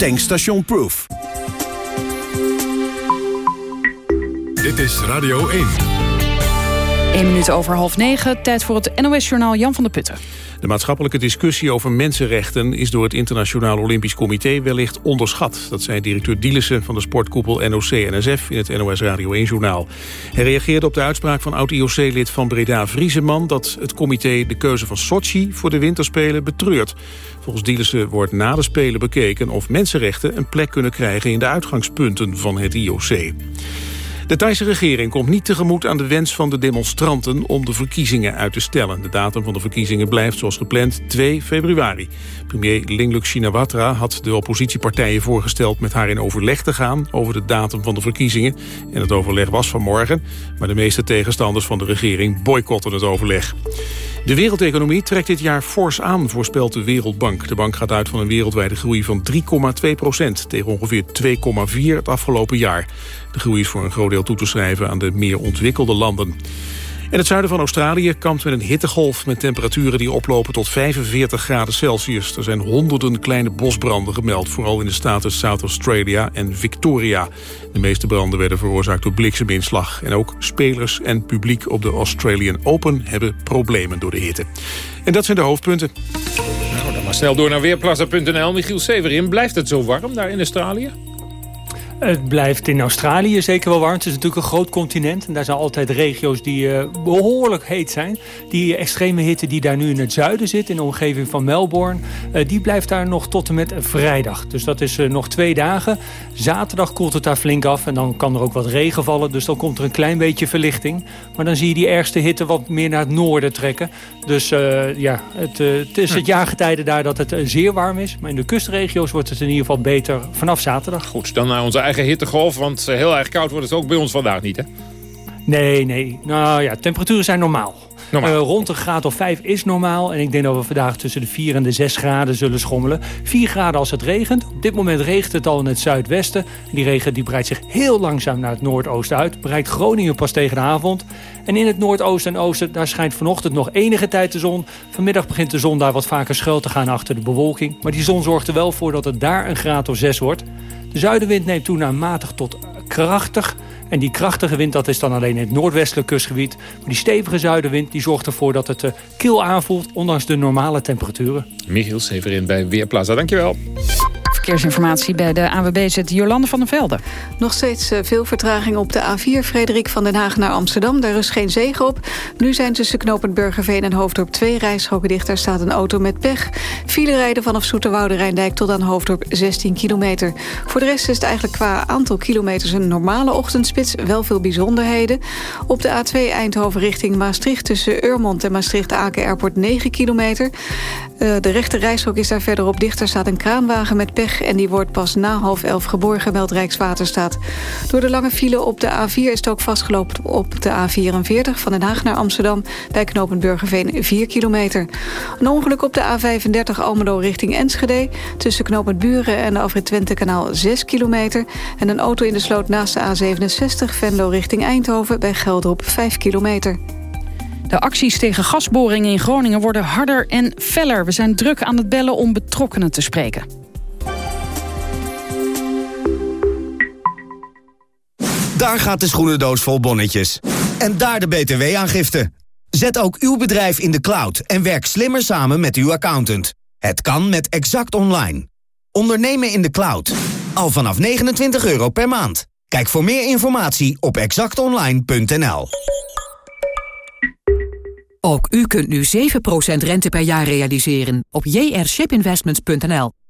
Tankstation Proof. Dit is Radio 1. 1 minuut over half negen. Tijd voor het NOS-journaal Jan van der Putten. De maatschappelijke discussie over mensenrechten is door het Internationaal Olympisch Comité wellicht onderschat. Dat zei directeur Dielissen van de sportkoepel NOC-NSF in het NOS Radio 1-journaal. Hij reageerde op de uitspraak van oud-IOC-lid van Breda Vrieseman... dat het comité de keuze van Sochi voor de winterspelen betreurt. Volgens Dielissen wordt na de Spelen bekeken of mensenrechten een plek kunnen krijgen in de uitgangspunten van het IOC. De Thaise regering komt niet tegemoet aan de wens van de demonstranten om de verkiezingen uit te stellen. De datum van de verkiezingen blijft zoals gepland 2 februari. Premier Lingluk Shinawatra had de oppositiepartijen voorgesteld met haar in overleg te gaan over de datum van de verkiezingen. En het overleg was vanmorgen, maar de meeste tegenstanders van de regering boycotten het overleg. De wereldeconomie trekt dit jaar fors aan, voorspelt de Wereldbank. De bank gaat uit van een wereldwijde groei van 3,2 procent... tegen ongeveer 2,4 het afgelopen jaar. De groei is voor een groot deel toe te schrijven aan de meer ontwikkelde landen. En het zuiden van Australië kampt met een hittegolf... met temperaturen die oplopen tot 45 graden Celsius. Er zijn honderden kleine bosbranden gemeld... vooral in de staten South Australia en Victoria. De meeste branden werden veroorzaakt door blikseminslag. En ook spelers en publiek op de Australian Open... hebben problemen door de hitte. En dat zijn de hoofdpunten. Nou, dan maar snel door naar Weerplaza.nl. Michiel Severin, blijft het zo warm daar in Australië? Het blijft in Australië zeker wel warm. Het is natuurlijk een groot continent. En daar zijn altijd regio's die uh, behoorlijk heet zijn. Die extreme hitte die daar nu in het zuiden zit, in de omgeving van Melbourne... Uh, die blijft daar nog tot en met vrijdag. Dus dat is uh, nog twee dagen. Zaterdag koelt het daar flink af en dan kan er ook wat regen vallen. Dus dan komt er een klein beetje verlichting. Maar dan zie je die ergste hitte wat meer naar het noorden trekken. Dus ja, het, het is het jaargetijde daar dat het zeer warm is. Maar in de kustregio's wordt het in ieder geval beter vanaf zaterdag. Goed, dan naar onze eigen hittegolf. Want heel erg koud wordt het ook bij ons vandaag niet, hè? Nee, nee. Nou ja, temperaturen zijn normaal. Uh, rond een graad of 5 is normaal. En ik denk dat we vandaag tussen de 4 en de 6 graden zullen schommelen. 4 graden als het regent. Op dit moment regent het al in het zuidwesten. Die regen die breidt zich heel langzaam naar het noordoosten uit. Bereikt Groningen pas tegen de avond. En in het noordoosten en oosten, daar schijnt vanochtend nog enige tijd de zon. Vanmiddag begint de zon daar wat vaker schuil te gaan achter de bewolking. Maar die zon zorgt er wel voor dat het daar een graad of 6 wordt. De zuidenwind neemt toe naar matig tot krachtig. En die krachtige wind dat is dan alleen in het noordwestelijk kustgebied. Maar die stevige zuidenwind die zorgt ervoor dat het uh, kil aanvoelt... ondanks de normale temperaturen. Michiel Severin bij Weerplaza, dankjewel. Verkeersinformatie bij de AWB zit Jolande van der Velde. Nog steeds eh, veel vertraging op de A4 Frederik van den Haag naar Amsterdam. Daar is geen zege op. Nu zijn tussen knooppunt Burgerveen en Hoofddorp twee rijstroken dicht. Daar staat een auto met pech. File rijden vanaf Zoeterwoude Rijndijk tot aan Hoofddorp 16 kilometer. Voor de rest is het eigenlijk qua aantal kilometers een normale ochtendspits. Wel veel bijzonderheden. Op de A2 Eindhoven richting Maastricht tussen Urmond en Maastricht-Aken Airport 9 kilometer. Uh, de rechte rijstrook is daar verderop dicht. Er staat een kraanwagen met pech en die wordt pas na half elf geborgen, meldt Rijkswaterstaat. Door de lange file op de A4 is het ook vastgelopen op de A44 van Den Haag naar Amsterdam bij knooppunt Burgerveen 4 kilometer. Een ongeluk op de A35 Almelo richting Enschede tussen knooppunt Buren en de afrit Twente kanaal 6 kilometer en een auto in de sloot naast de A67 Venlo richting Eindhoven bij Gelderop 5 kilometer. De acties tegen gasboringen in Groningen worden harder en feller. We zijn druk aan het bellen om betrokkenen te spreken. Daar gaat de schoenendoos vol bonnetjes. En daar de btw-aangifte. Zet ook uw bedrijf in de cloud en werk slimmer samen met uw accountant. Het kan met Exact Online. Ondernemen in de cloud. Al vanaf 29 euro per maand. Kijk voor meer informatie op exactonline.nl. Ook u kunt nu 7% rente per jaar realiseren op jrshipinvestments.nl.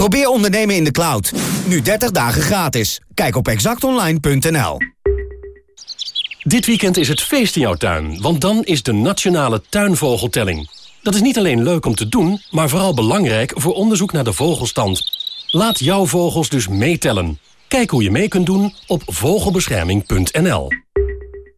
Probeer ondernemen in de cloud. Nu 30 dagen gratis. Kijk op exactonline.nl. Dit weekend is het feest in jouw tuin, want dan is de Nationale Tuinvogeltelling. Dat is niet alleen leuk om te doen, maar vooral belangrijk voor onderzoek naar de vogelstand. Laat jouw vogels dus meetellen. Kijk hoe je mee kunt doen op vogelbescherming.nl.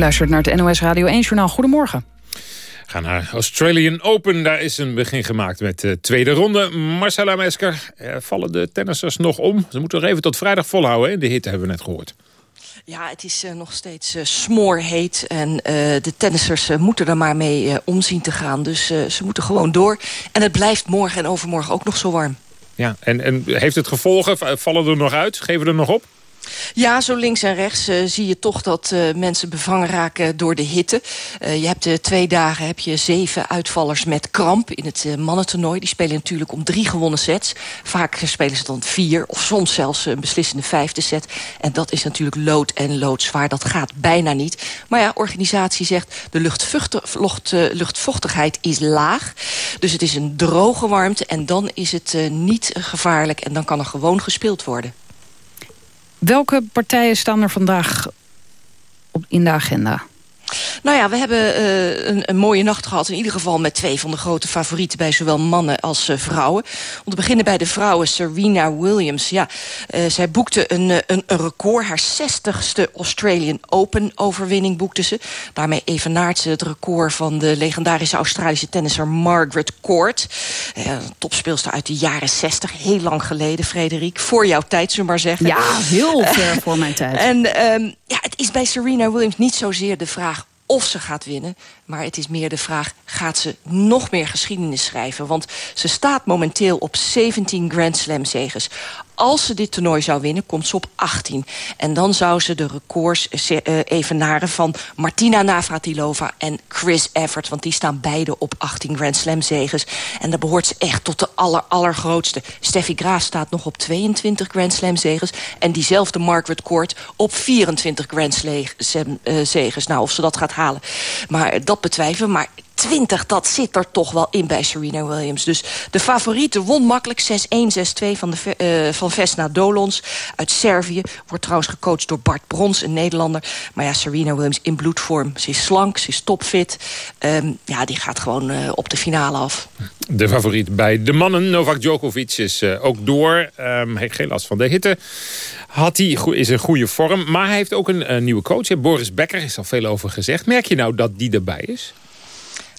Luistert naar het NOS Radio 1-journaal. Goedemorgen. Ga naar Australian Open. Daar is een begin gemaakt met de tweede ronde. Marcella Mesker, eh, vallen de tennissers nog om? Ze moeten nog even tot vrijdag volhouden. Hè? De hit hebben we net gehoord. Ja, het is uh, nog steeds uh, smoorheet. En uh, de tennissers moeten er maar mee om zien te gaan. Dus ze moeten gewoon door. En het blijft morgen en overmorgen ook nog zo warm. Ja, en, en heeft het gevolgen? Vallen er nog uit? Geven er nog op? Ja, zo links en rechts uh, zie je toch dat uh, mensen bevangen raken door de hitte. Uh, je hebt twee dagen heb je zeven uitvallers met kramp in het mannentoernooi. Die spelen natuurlijk om drie gewonnen sets. Vaak spelen ze dan vier of soms zelfs een beslissende vijfde set. En dat is natuurlijk lood en loodzwaar. Dat gaat bijna niet. Maar ja, organisatie zegt de lucht, luchtvochtigheid is laag. Dus het is een droge warmte en dan is het niet gevaarlijk. En dan kan er gewoon gespeeld worden. Welke partijen staan er vandaag op, in de agenda? Nou ja, we hebben uh, een, een, mooie nacht gehad. In ieder geval met twee van de grote favorieten... bij zowel mannen als uh, vrouwen. Om te beginnen bij de vrouwen, Serena Williams. Ja, uh, zij boekte een, een, een, record. Haar 60ste Australian Open-overwinning boekte ze. Daarmee evenaart ze het record van de legendarische Australische tennisser Margaret Court. topspeelster uit de jaren 60. Heel lang geleden, Frederik. Voor jouw tijd, zullen we maar zeggen. Ja, heel ver voor mijn <laughs> tijd. En um, ja, het is bij Serena Williams niet zozeer de vraag of ze gaat winnen. Maar het is meer de vraag, gaat ze nog meer geschiedenis schrijven? Want ze staat momenteel op 17 Grand Slam zegens. Als ze dit toernooi zou winnen, komt ze op 18. En dan zou ze de records uh, evenaren van Martina Navratilova en Chris Evert. Want die staan beide op 18 Grand Slam zegens. En daar behoort ze echt tot de aller, allergrootste. Steffi Graaf staat nog op 22 Grand Slam zegens. En diezelfde Margaret Court op 24 Grand Slam uh, zegens. Nou, of ze dat gaat halen. Maar dat betwijfelen. Maar 20, dat zit er toch wel in bij Serena Williams. Dus de favoriete won makkelijk 6-1, 6-2 van, de, uh, van Vesna Dolons uit Servië. Wordt trouwens gecoacht door Bart Brons, een Nederlander. Maar ja, Serena Williams in bloedvorm. Ze is slank, ze is topfit. Um, ja, die gaat gewoon uh, op de finale af. De favoriet bij de mannen. Novak Djokovic is uh, ook door. Um, heeft geen last van de hitte. Had hij, is in goede vorm. Maar hij heeft ook een, een nieuwe coach. Boris Becker is al veel over gezegd. Merk je nou dat die erbij is?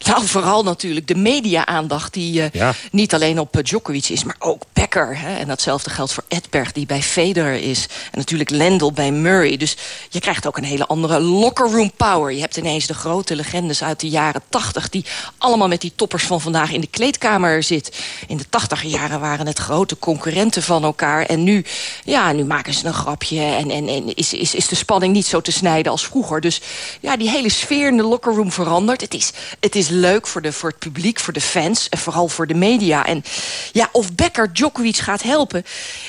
Nou, vooral natuurlijk de media-aandacht die uh, ja. niet alleen op uh, Djokovic is... maar ook Becker. Hè? En datzelfde geldt voor Edberg, die bij Federer is. En natuurlijk Lendl bij Murray. Dus je krijgt ook een hele andere locker room power. Je hebt ineens de grote legendes uit de jaren tachtig... die allemaal met die toppers van vandaag in de kleedkamer zit. In de tachtiger jaren waren het grote concurrenten van elkaar. En nu, ja, nu maken ze een grapje... en, en, en is, is, is de spanning niet zo te snijden als vroeger. Dus ja, die hele sfeer in de locker room verandert. Het is, het is leuk voor, de, voor het publiek, voor de fans... en vooral voor de media. En ja, of Becker Djokovic gaat helpen,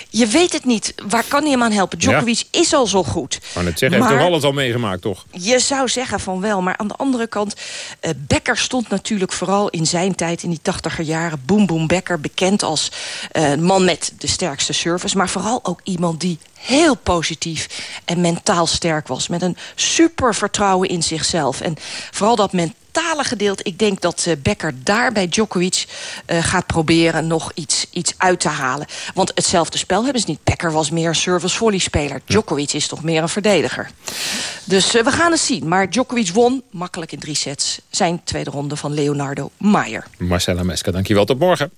je weet het niet. Waar kan hij hem aan helpen? Djokovic is al zo goed. Maar het zeggen, heeft toch alles al meegemaakt, toch? Je zou zeggen van wel, maar aan de andere kant... Uh, Becker stond natuurlijk vooral in zijn tijd, in die tachtiger jaren... Boom Boom Becker, bekend als uh, man met de sterkste service... maar vooral ook iemand die heel positief en mentaal sterk was. Met een super vertrouwen in zichzelf. En vooral dat mentale gedeelte. Ik denk dat uh, Becker daar bij Djokovic uh, gaat proberen nog iets, iets uit te halen. Want hetzelfde spel hebben ze niet. Becker was meer service volley speler. Djokovic is toch meer een verdediger. Dus uh, we gaan het zien. Maar Djokovic won makkelijk in drie sets. Zijn tweede ronde van Leonardo Maier. Marcella Meska, dankjewel. Tot morgen.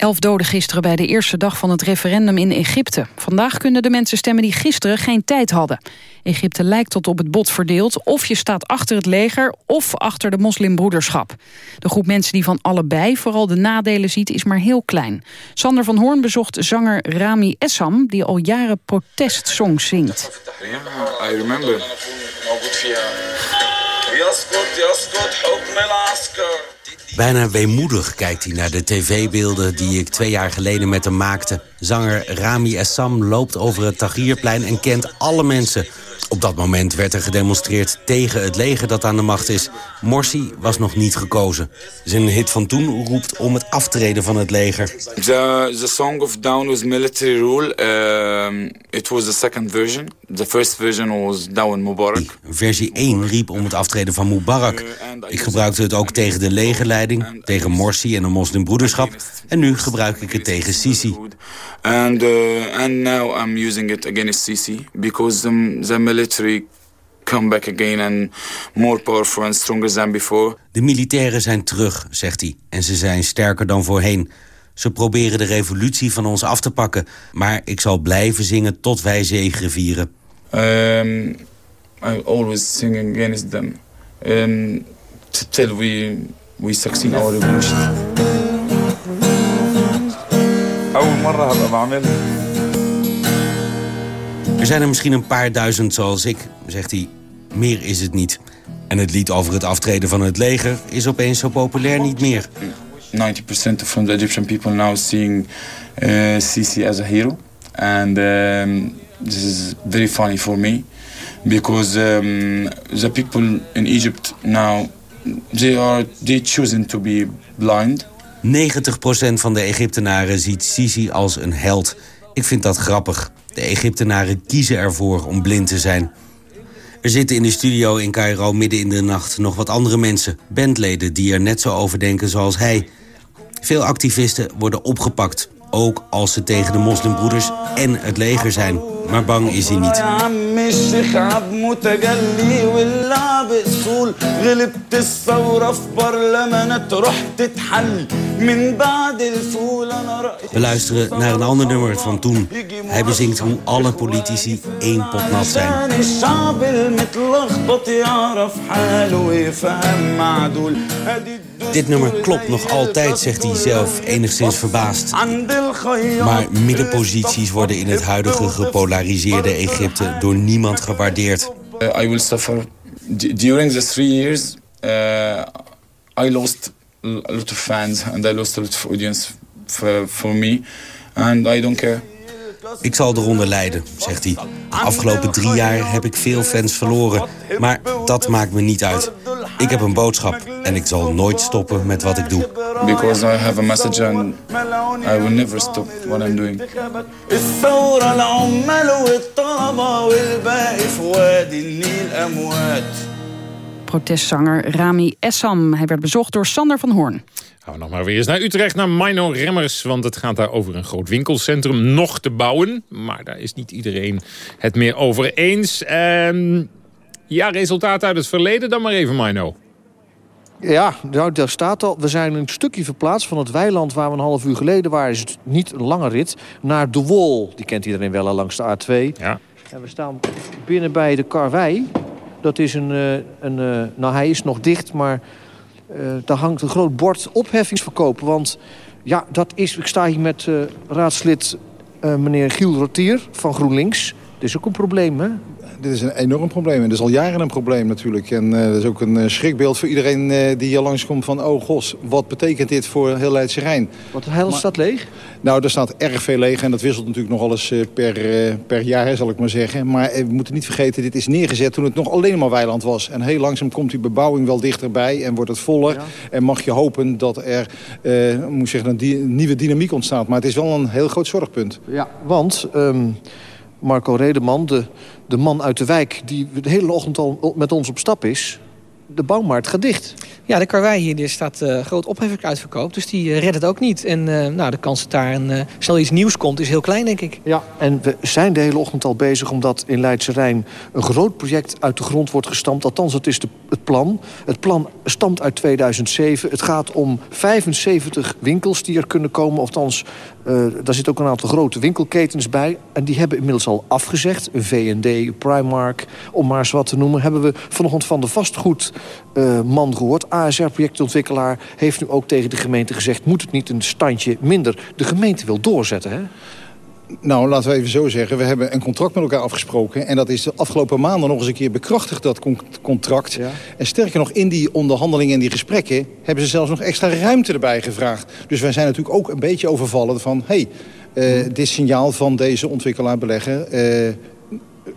Elf doden gisteren bij de eerste dag van het referendum in Egypte. Vandaag kunnen de mensen stemmen die gisteren geen tijd hadden. Egypte lijkt tot op het bot verdeeld. Of je staat achter het leger of achter de moslimbroederschap. De groep mensen die van allebei vooral de nadelen ziet is maar heel klein. Sander van Hoorn bezocht zanger Rami Essam... die al jaren protestsongs zingt. I remember. Bijna weemoedig kijkt hij naar de tv-beelden die ik twee jaar geleden met hem maakte. Zanger Rami Essam loopt over het Tahrirplein en kent alle mensen. Op dat moment werd er gedemonstreerd tegen het leger dat aan de macht is. Morsi was nog niet gekozen. Zijn hit van toen roept om het aftreden van het leger. The, the song of Down was military rule. Uh, it was the second version. The first version was Down Mubarak. Versie 1 riep om het aftreden van Mubarak. Ik gebruikte het ook tegen de legerleiding, tegen Morsi en de moslimbroederschap. En nu gebruik ik het tegen Sisi. And, uh, and now I'm using it against Sisi because the, the military come back again and more powerful and stronger than before. De militairen zijn terug, zegt hij, en ze zijn sterker dan voorheen. Ze proberen de revolutie van ons af te pakken, maar ik zal blijven zingen tot wij zegen vieren. Um, I always sing against them um, till we we succeed our revolution. Er zijn er misschien een paar duizend zoals ik, zegt hij. Meer is het niet. En het lied over het aftreden van het leger is opeens zo populair niet meer. 90% from the Egyptian people now seeing uh, Sisi as a hero. And um, this is very funny for me. Because um, the people in Egypt now, they are they choosing to be blind. 90% van de Egyptenaren ziet Sisi als een held. Ik vind dat grappig. De Egyptenaren kiezen ervoor om blind te zijn. Er zitten in de studio in Cairo midden in de nacht nog wat andere mensen. Bandleden die er net zo over denken zoals hij. Veel activisten worden opgepakt. Ook als ze tegen de moslimbroeders en het leger zijn. Maar bang is hij niet. We luisteren naar een ander nummer van toen. Hij bezingt hoe alle politici één pot nat zijn. Dit nummer klopt nog altijd, zegt hij zelf, enigszins verbaasd. Maar middenposities worden in het huidige gepolariseerde Egypte door niemand gewaardeerd. Uh, I will suffer. during the three years, uh, I lost a lot of fans and I lost a lot of audience for, for me. And I don't care. Ik zal eronder lijden, zegt hij. De afgelopen drie jaar heb ik veel fans verloren. Maar dat maakt me niet uit. Ik heb een boodschap en ik zal nooit stoppen met wat ik doe. Because I have a message and I will never stop what I'm doing. Protestzanger Rami Essam. Hij werd bezocht door Sander van Hoorn. Gaan we nog maar weer eens naar Utrecht, naar Mino Remmers. Want het gaat daar over een groot winkelcentrum nog te bouwen. Maar daar is niet iedereen het meer over eens. Ehm, ja, resultaat uit het verleden dan maar even, Mino. Ja, nou, daar staat al. We zijn een stukje verplaatst van het weiland waar we een half uur geleden waren. Is het niet een lange rit. Naar De Wol. Die kent iedereen wel al langs de A2. Ja. En we staan binnen bij de Karwei. Dat is een... eh, een eh, nou, hij is nog dicht, maar... eh, daar hangt een groot bord opheffingsverkoop. Want ja, dat is... Ik sta hier met raadslid meneer Giel Rotier van GroenLinks. Dat is ook een probleem, hè? Dit is een enorm probleem. En dat is al jaren een probleem natuurlijk. En eh, dat is ook een eh, schrikbeeld voor iedereen eh, die hier langskomt van... oh gos, wat betekent dit voor heel Leidse Rijn? Want de hele staat leeg? Nou, er staat erg veel leeg en dat wisselt natuurlijk nog alles per, per jaar, zal ik maar zeggen. Maar we moeten niet vergeten, dit is neergezet toen het nog alleen maar weiland was. En heel langzaam komt die bebouwing wel dichterbij en wordt het voller. En mag je hopen dat er moet zeggen, een nieuwe dynamiek ontstaat. Maar het is wel een heel groot zorgpunt. Ja, want ehm, Marco Redeman, de, de man uit de wijk... die de hele ochtend al met ons op stap is... de bouwmarkt gaat dicht. Ja, de karwei hier die staat eh, groot opheffelijk uitverkoopt. Dus die eh, redt het ook niet. En eh, nou, de kans dat daar een, eh, snel iets nieuws komt is heel klein, denk ik. Ja, en we zijn de hele ochtend al bezig... omdat in Leidse Rijn een groot project uit de grond wordt gestampt. Althans, dat is de, het plan. Het plan stamt uit 2007. Het gaat om 75 winkels die er kunnen komen. Althans, eh, daar zitten ook een aantal grote winkelketens bij. En die hebben inmiddels al afgezegd. Een V&D, Primark, om maar eens wat te noemen. Hebben we vanochtend van de vastgoedman gehoord. ASR-projectontwikkelaar heeft nu ook tegen de gemeente gezegd... moet het niet een standje minder? De gemeente wil doorzetten, hè? Nou, laten we even zo zeggen. We hebben een contract met elkaar afgesproken. En dat is de afgelopen maanden nog eens een keer bekrachtigd, dat con- contract. En sterker nog, in die onderhandelingen en die gesprekken... hebben ze zelfs nog extra ruimte erbij gevraagd. Dus wij zijn natuurlijk ook een beetje overvallen van... hey, eh, dit signaal van deze ontwikkelaar-belegger... eh,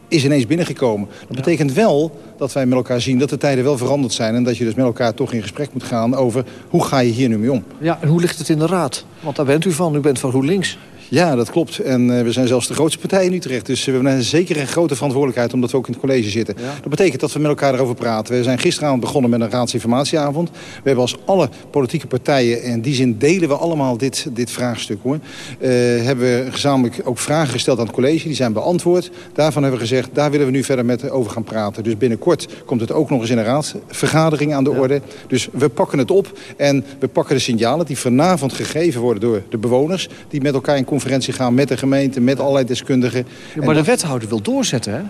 is ineens binnengekomen. Dat betekent wel dat wij met elkaar zien dat de tijden wel veranderd zijn... en dat je dus met elkaar toch in gesprek moet gaan over... hoe ga je hier nu mee om? Ja, en hoe ligt het in de raad? Want daar bent u van, u bent van GroenLinks. Ja, dat klopt. En eh, we zijn zelfs de grootste partij in Utrecht. Dus eh, we hebben zeker een grote verantwoordelijkheid omdat we ook in het college zitten. Dat betekent dat we met elkaar erover praten. We zijn gisteravond begonnen met een raadsinformatieavond. We hebben als alle politieke partijen, en in die zin delen we allemaal dit, dit vraagstuk hoor. eh, hebben we gezamenlijk ook vragen gesteld aan het college. Die zijn beantwoord. Daarvan hebben we gezegd, daar willen we nu verder met over gaan praten. Dus binnenkort komt het ook nog eens in een raadsvergadering aan de orde. Dus we pakken het op en we pakken de signalen die vanavond gegeven worden door de bewoners. Die met elkaar in gaan met de gemeente, met allerlei deskundigen. Ja, maar de wethouder wil doorzetten, hè?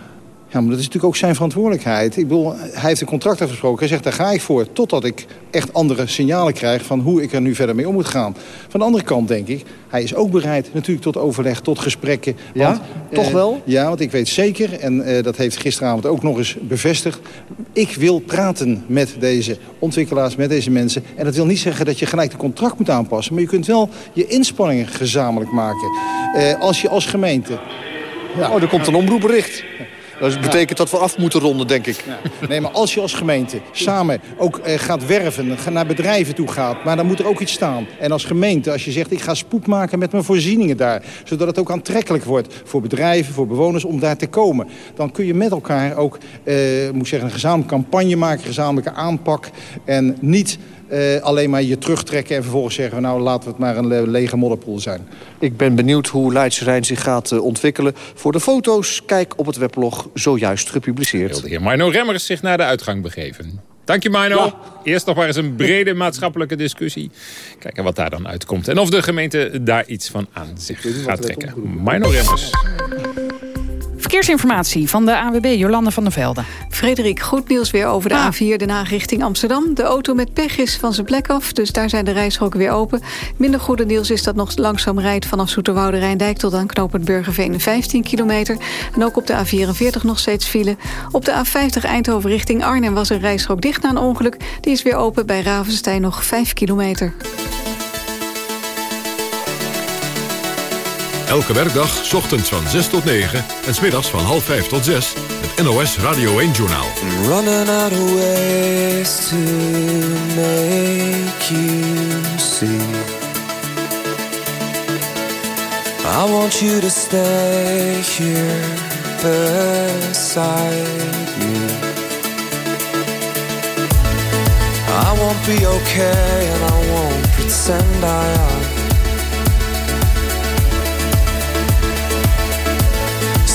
Ja, maar dat is natuurlijk ook zijn verantwoordelijkheid. Ik bedoel, hij heeft een contract afgesproken. Hij zegt, daar ga ik voor. Totdat ik echt andere signalen krijg van hoe ik er nu verder mee om moet gaan. Van de andere kant denk ik, hij is ook bereid natuurlijk tot overleg, tot gesprekken. Ja? Want, Toch eh, wel? Ja, want ik weet zeker, en eh, dat heeft gisteravond ook nog eens bevestigd. Ik wil praten met deze ontwikkelaars, met deze mensen. En dat wil niet zeggen dat je gelijk de contract moet aanpassen. Maar je kunt wel je inspanningen gezamenlijk maken. Eh, als je als gemeente... Oh, er komt een omroepbericht. Dat betekent dat we af moeten ronden, denk ik. Nee, maar als je als gemeente samen ook eh, gaat werven, naar bedrijven toe gaat... maar dan moet er ook iets staan. En als gemeente, als je zegt, ik ga spoed maken met mijn voorzieningen daar... zodat het ook aantrekkelijk wordt voor bedrijven, voor bewoners om daar te komen... dan kun je met elkaar ook, eh, moet zeggen, een gezamenlijke campagne maken... een gezamenlijke aanpak en niet... eh, alleen maar je terugtrekken en vervolgens zeggen... nou, laten we het maar een le- lege modderpoel zijn. Ik ben benieuwd hoe Leidse Rijn zich gaat eh, ontwikkelen. Voor de foto's, kijk op het weblog zojuist gepubliceerd. De heer Marno Remmers zich naar de uitgang begeven. Dank je, Mino. Eerst nog maar eens een brede maatschappelijke discussie. Kijken wat daar dan uitkomt. En of de gemeente daar iets van aan zich gaat trekken. Mino Remmers. Verkeersinformatie van de AWB Jolande van der Velde. Frederik, goed nieuws weer over de A4 Den Haag richting Amsterdam. De auto met pech is van zijn plek af, dus daar zijn de rijstroken weer open. Minder goede nieuws is dat nog langzaam rijdt vanaf Zoeterwoude Rijndijk... tot aan knooppunt Burgerveen 15 kilometer. En ook op de A44 nog steeds file. Op de A50 Eindhoven richting Arnhem was een rijstrook dicht na een ongeluk. Die is weer open bij Ravenstein nog 5 kilometer. Elke werkdag, ochtends van 6 tot 9 en smiddags van half 5 tot 6. Het NOS Radio 1-journaal. Running out of ways to make you see. I want you to stay here beside me. I won't be okay and I won't pretend I am.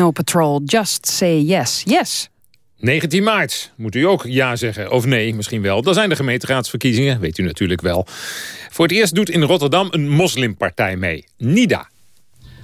Snow Patrol, just say yes. Yes. 19 maart moet u ook ja zeggen. Of nee, misschien wel. Dan zijn de gemeenteraadsverkiezingen, weet u natuurlijk wel. Voor het eerst doet in Rotterdam een moslimpartij mee. NIDA.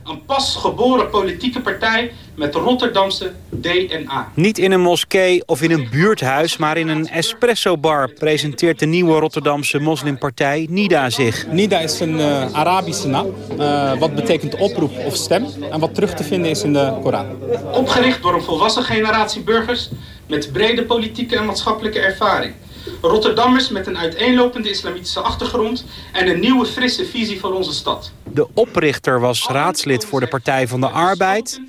Een pasgeboren politieke partij met Rotterdamse DNA. Niet in een moskee of in een buurthuis, maar in een espresso-bar... presenteert de nieuwe Rotterdamse moslimpartij NIDA zich. NIDA is een eh, Arabische naam, eh, wat betekent oproep of stem. En wat terug te vinden is in de Koran. Opgericht door een volwassen generatie burgers met brede politieke en maatschappelijke ervaring. Rotterdammers met een uiteenlopende islamitische achtergrond en een nieuwe frisse visie voor onze stad. De oprichter was raadslid voor de Partij van de Arbeid.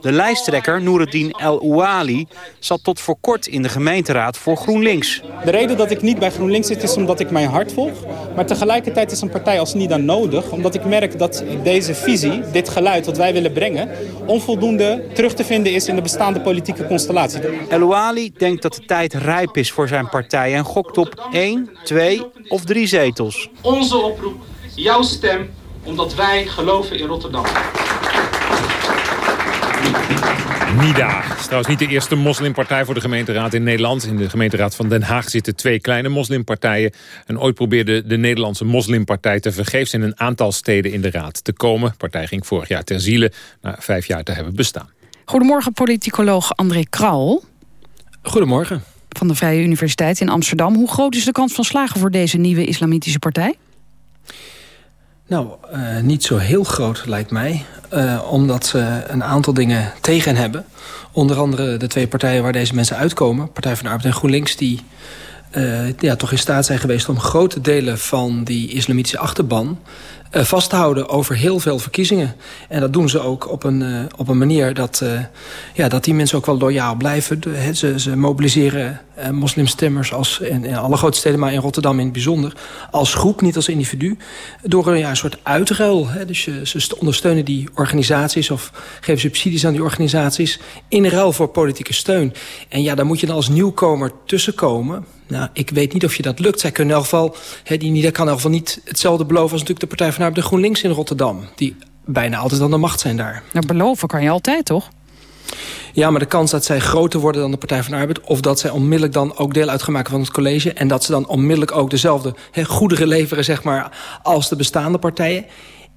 De lijsttrekker, Noureddin El Ouali, zat tot voor kort in de gemeenteraad voor GroenLinks. De reden dat ik niet bij GroenLinks zit is omdat ik mijn hart volg. Maar tegelijkertijd is een partij als NIDA nodig. Omdat ik merk dat deze visie, dit geluid dat wij willen brengen... onvoldoende terug te vinden is in de bestaande politieke constellatie. El Ouali denkt dat de tijd rijp is voor zijn partij... en gokt op één, twee of drie zetels. Onze oproep, jouw stem, omdat wij geloven in Rotterdam. NIDA is trouwens niet de eerste moslimpartij voor de gemeenteraad in Nederland. In de gemeenteraad van Den Haag zitten twee kleine moslimpartijen. En ooit probeerde de Nederlandse moslimpartij te vergeefs in een aantal steden in de raad te komen. De partij ging vorig jaar ter ziele na vijf jaar te hebben bestaan. Goedemorgen, politicoloog André Krauwel. Goedemorgen. van de Vrije Universiteit in Amsterdam. Hoe groot is de kans van slagen voor deze nieuwe islamitische partij? Nou, uh, niet zo heel groot lijkt mij. Uh, omdat ze een aantal dingen tegen hebben. Onder andere de twee partijen waar deze mensen uitkomen. Partij van de Arbeid en GroenLinks... die uh, ja, toch in staat zijn geweest om grote delen van die islamitische achterban uh, vasthouden over heel veel verkiezingen. En dat doen ze ook op een, uh, op een manier dat, uh, ja, dat die mensen ook wel loyaal blijven. Ze, ze mobiliseren moslimstemmers als, in, in, alle grote steden, maar in Rotterdam in het bijzonder... als groep, niet als individu, door een, ja, een soort uitruil. Hè. Dus je, ze ondersteunen die organisaties of geven subsidies aan die organisaties... in ruil voor politieke steun. En ja, daar moet je dan als nieuwkomer tussenkomen... Nou, ik weet niet of je dat lukt. Zij kunnen in elk geval, he, die NIDA kan in elk geval niet hetzelfde beloven... als natuurlijk de Partij van de GroenLinks in Rotterdam. Die bijna altijd aan de macht zijn daar. Nou, beloven kan je altijd, toch? Ja, maar de kans dat zij groter worden dan de Partij van de Arbeid... of dat zij onmiddellijk dan ook deel uit gaan maken van het college... en dat ze dan onmiddellijk ook dezelfde he, goederen leveren zeg maar, als de bestaande partijen...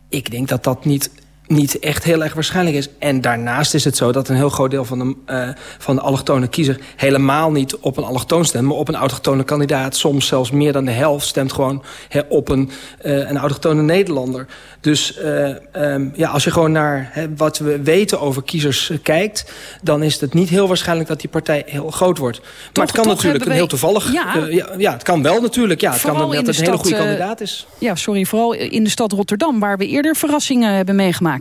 ik denk dat dat niet niet echt heel erg waarschijnlijk is. En daarnaast is het zo dat een heel groot deel van de, uh, van de allochtone kiezer... helemaal niet op een allochtoon stemt, maar op een autochtone kandidaat. Soms zelfs meer dan de helft stemt gewoon he, op een, uh, een autochtone Nederlander. Dus uh, um, ja, als je gewoon naar he, wat we weten over kiezers kijkt... dan is het niet heel waarschijnlijk dat die partij heel groot wordt. Toch, maar het kan natuurlijk een heel toevallig... Ja. ja, ja, het kan wel natuurlijk. Ja, het vooral kan dat het een hele goede kandidaat is. Ja, sorry, vooral in de stad Rotterdam... waar we eerder verrassingen hebben meegemaakt.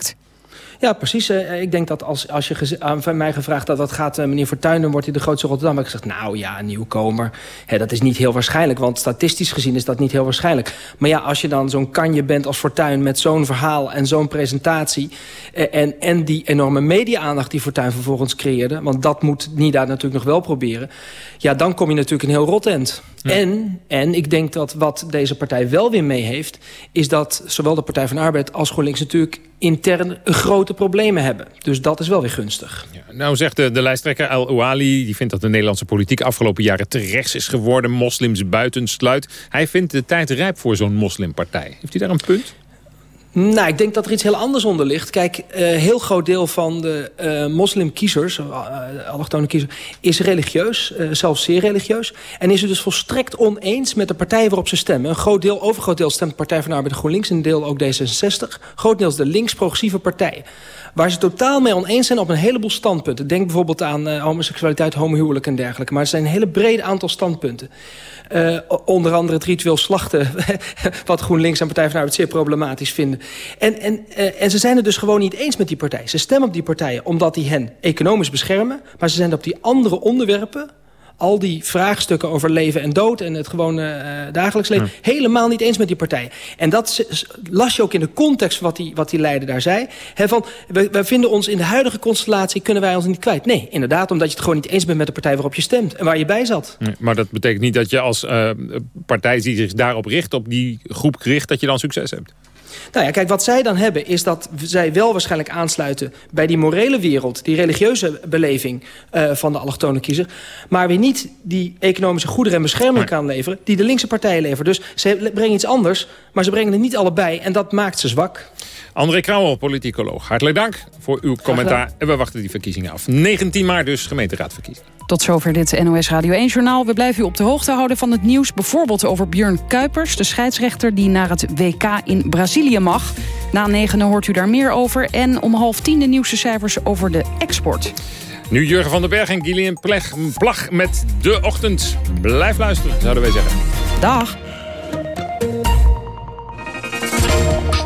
Ja, precies. ik denk dat als, als je aan mij gevraagd dat dat gaat, meneer Fortuyn... dan wordt hij de grootste Rotterdam. Ik zeg, nou ja, een nieuwkomer, hè, dat is niet heel waarschijnlijk. Want statistisch gezien is dat niet heel waarschijnlijk. Maar ja, als je dan zo'n kanje bent als Fortuyn... met zo'n verhaal en zo'n presentatie... en, en die enorme media-aandacht die Fortuyn vervolgens creëerde... want dat moet Nida natuurlijk nog wel proberen... ja, dan kom je natuurlijk een heel rotend. Ja. En, en ik denk dat wat deze partij wel weer mee heeft... is dat zowel de Partij van de Arbeid als GroenLinks natuurlijk intern grote problemen hebben. Dus dat is wel weer gunstig. Ja, nou zegt de, de lijsttrekker Al Ouali... die vindt dat de Nederlandse politiek afgelopen jaren te rechts is geworden... moslims buitensluit. Hij vindt de tijd rijp voor zo'n moslimpartij. Heeft u daar een punt? Nou, ik denk dat er iets heel anders onder ligt. Kijk, een uh, heel groot deel van de uh, moslimkiezers, uh, allochtone kiezers, is religieus, zelfs zeer religieus. En is het dus volstrekt oneens met de partij waarop ze stemmen. Een groot deel, overgroot deel stemt Partij van de Arbeid en GroenLinks, een deel ook D66. Grotendeels de links-progressieve partijen. Waar ze totaal mee oneens zijn op een heleboel standpunten. Denk bijvoorbeeld aan homoseksualiteit, homohuwelijk en dergelijke. Maar er zijn een hele brede aantal standpunten. Onder andere het ritueel slachten, <laughs> wat GroenLinks en Partij van de Arbeid zeer problematisch vinden. En, en, uh, en ze zijn het dus gewoon niet eens met die partij. Ze stemmen op die partijen omdat die hen economisch beschermen, maar ze zijn op die andere onderwerpen al die vraagstukken over leven en dood... en het gewone uh, dagelijks leven, ja. helemaal niet eens met die partijen. En dat las je ook in de context wat die, wat die leider daar zei. He, van, we, we vinden ons in de huidige constellatie, kunnen wij ons niet kwijt. Nee, inderdaad, omdat je het gewoon niet eens bent met de partij waarop je stemt... en waar je bij zat. Nee, maar dat betekent niet dat je als uh, partij die zich daarop richt... op die groep gericht, dat je dan succes hebt. Nou ja, kijk, wat zij dan hebben is dat zij wel waarschijnlijk aansluiten... bij die morele wereld, die religieuze beleving uh, van de allochtone kiezer... maar weer niet die economische goederen en bescherming kan leveren... die de linkse partijen leveren. Dus ze brengen iets anders, maar ze brengen het niet allebei... en dat maakt ze zwak. André Krauwel, politicoloog. Hartelijk dank voor uw commentaar. En we wachten die verkiezingen af. 19 maart dus gemeenteraadverkiezingen. Tot zover dit NOS Radio 1-journaal. We blijven u op de hoogte houden van het nieuws. Bijvoorbeeld over Björn Kuipers, de scheidsrechter... die naar het WK in Brazilië mag. Na negenen hoort u daar meer over. En om half tien de nieuwste cijfers over de export. Nu Jurgen van den Berg en Gillian Plag met De Ochtend. Blijf luisteren, zouden wij zeggen. Dag.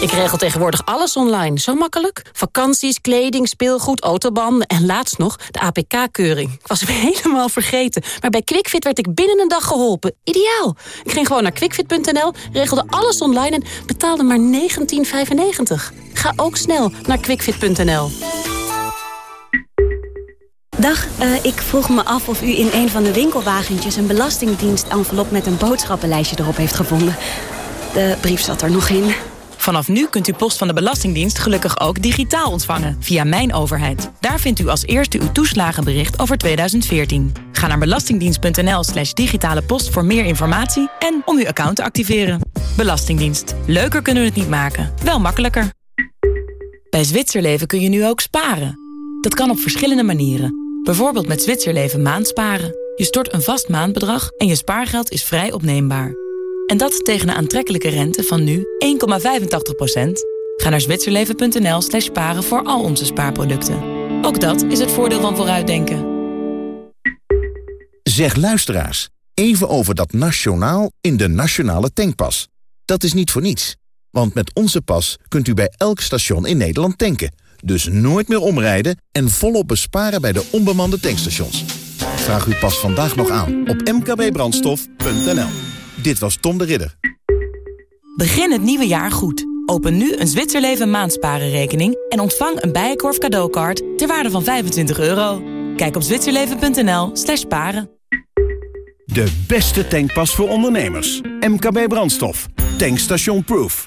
Ik regel tegenwoordig alles online. Zo makkelijk. Vakanties, kleding, speelgoed, autobanden en laatst nog de APK-keuring. Ik was hem <laughs> helemaal vergeten. Maar bij QuickFit werd ik binnen een dag geholpen. Ideaal. Ik ging gewoon naar quickfit.nl, regelde alles online en betaalde maar 19,95. Ga ook snel naar quickfit.nl. Dag, eh, ik vroeg me af of u in een van de winkelwagentjes... een belastingdienst-envelop met een boodschappenlijstje erop heeft gevonden. De brief zat er nog in. Vanaf nu kunt u post van de Belastingdienst gelukkig ook digitaal ontvangen via Mijn Overheid. Daar vindt u als eerste uw toeslagenbericht over 2014. Ga naar belastingdienst.nl slash digitale post voor meer informatie en om uw account te activeren. Belastingdienst. Leuker kunnen we het niet maken, wel makkelijker. Bij Zwitserleven kun je nu ook sparen. Dat kan op verschillende manieren. Bijvoorbeeld met Zwitserleven maandsparen. Je stort een vast maandbedrag en je spaargeld is vrij opneembaar. En dat tegen een aantrekkelijke rente van nu 1,85%. Ga naar zwitserleven.nl slash sparen voor al onze spaarproducten. Ook dat is het voordeel van vooruitdenken. Zeg luisteraars, even over dat nationaal in de nationale tankpas. Dat is niet voor niets. Want met onze pas kunt u bij elk station in Nederland tanken. Dus nooit meer omrijden en volop besparen bij de onbemande tankstations. Vraag uw pas vandaag nog aan op mkbbrandstof.nl. Dit was Tom de Ridder. Begin het nieuwe jaar goed. Open nu een Zwitserleven maandsparenrekening en ontvang een Bijenkorf cadeaukaart ter waarde van 25 euro. Kijk op zwitserleven.nl slash paren. De beste tankpas voor ondernemers. MKB Brandstof. Tankstation Proof.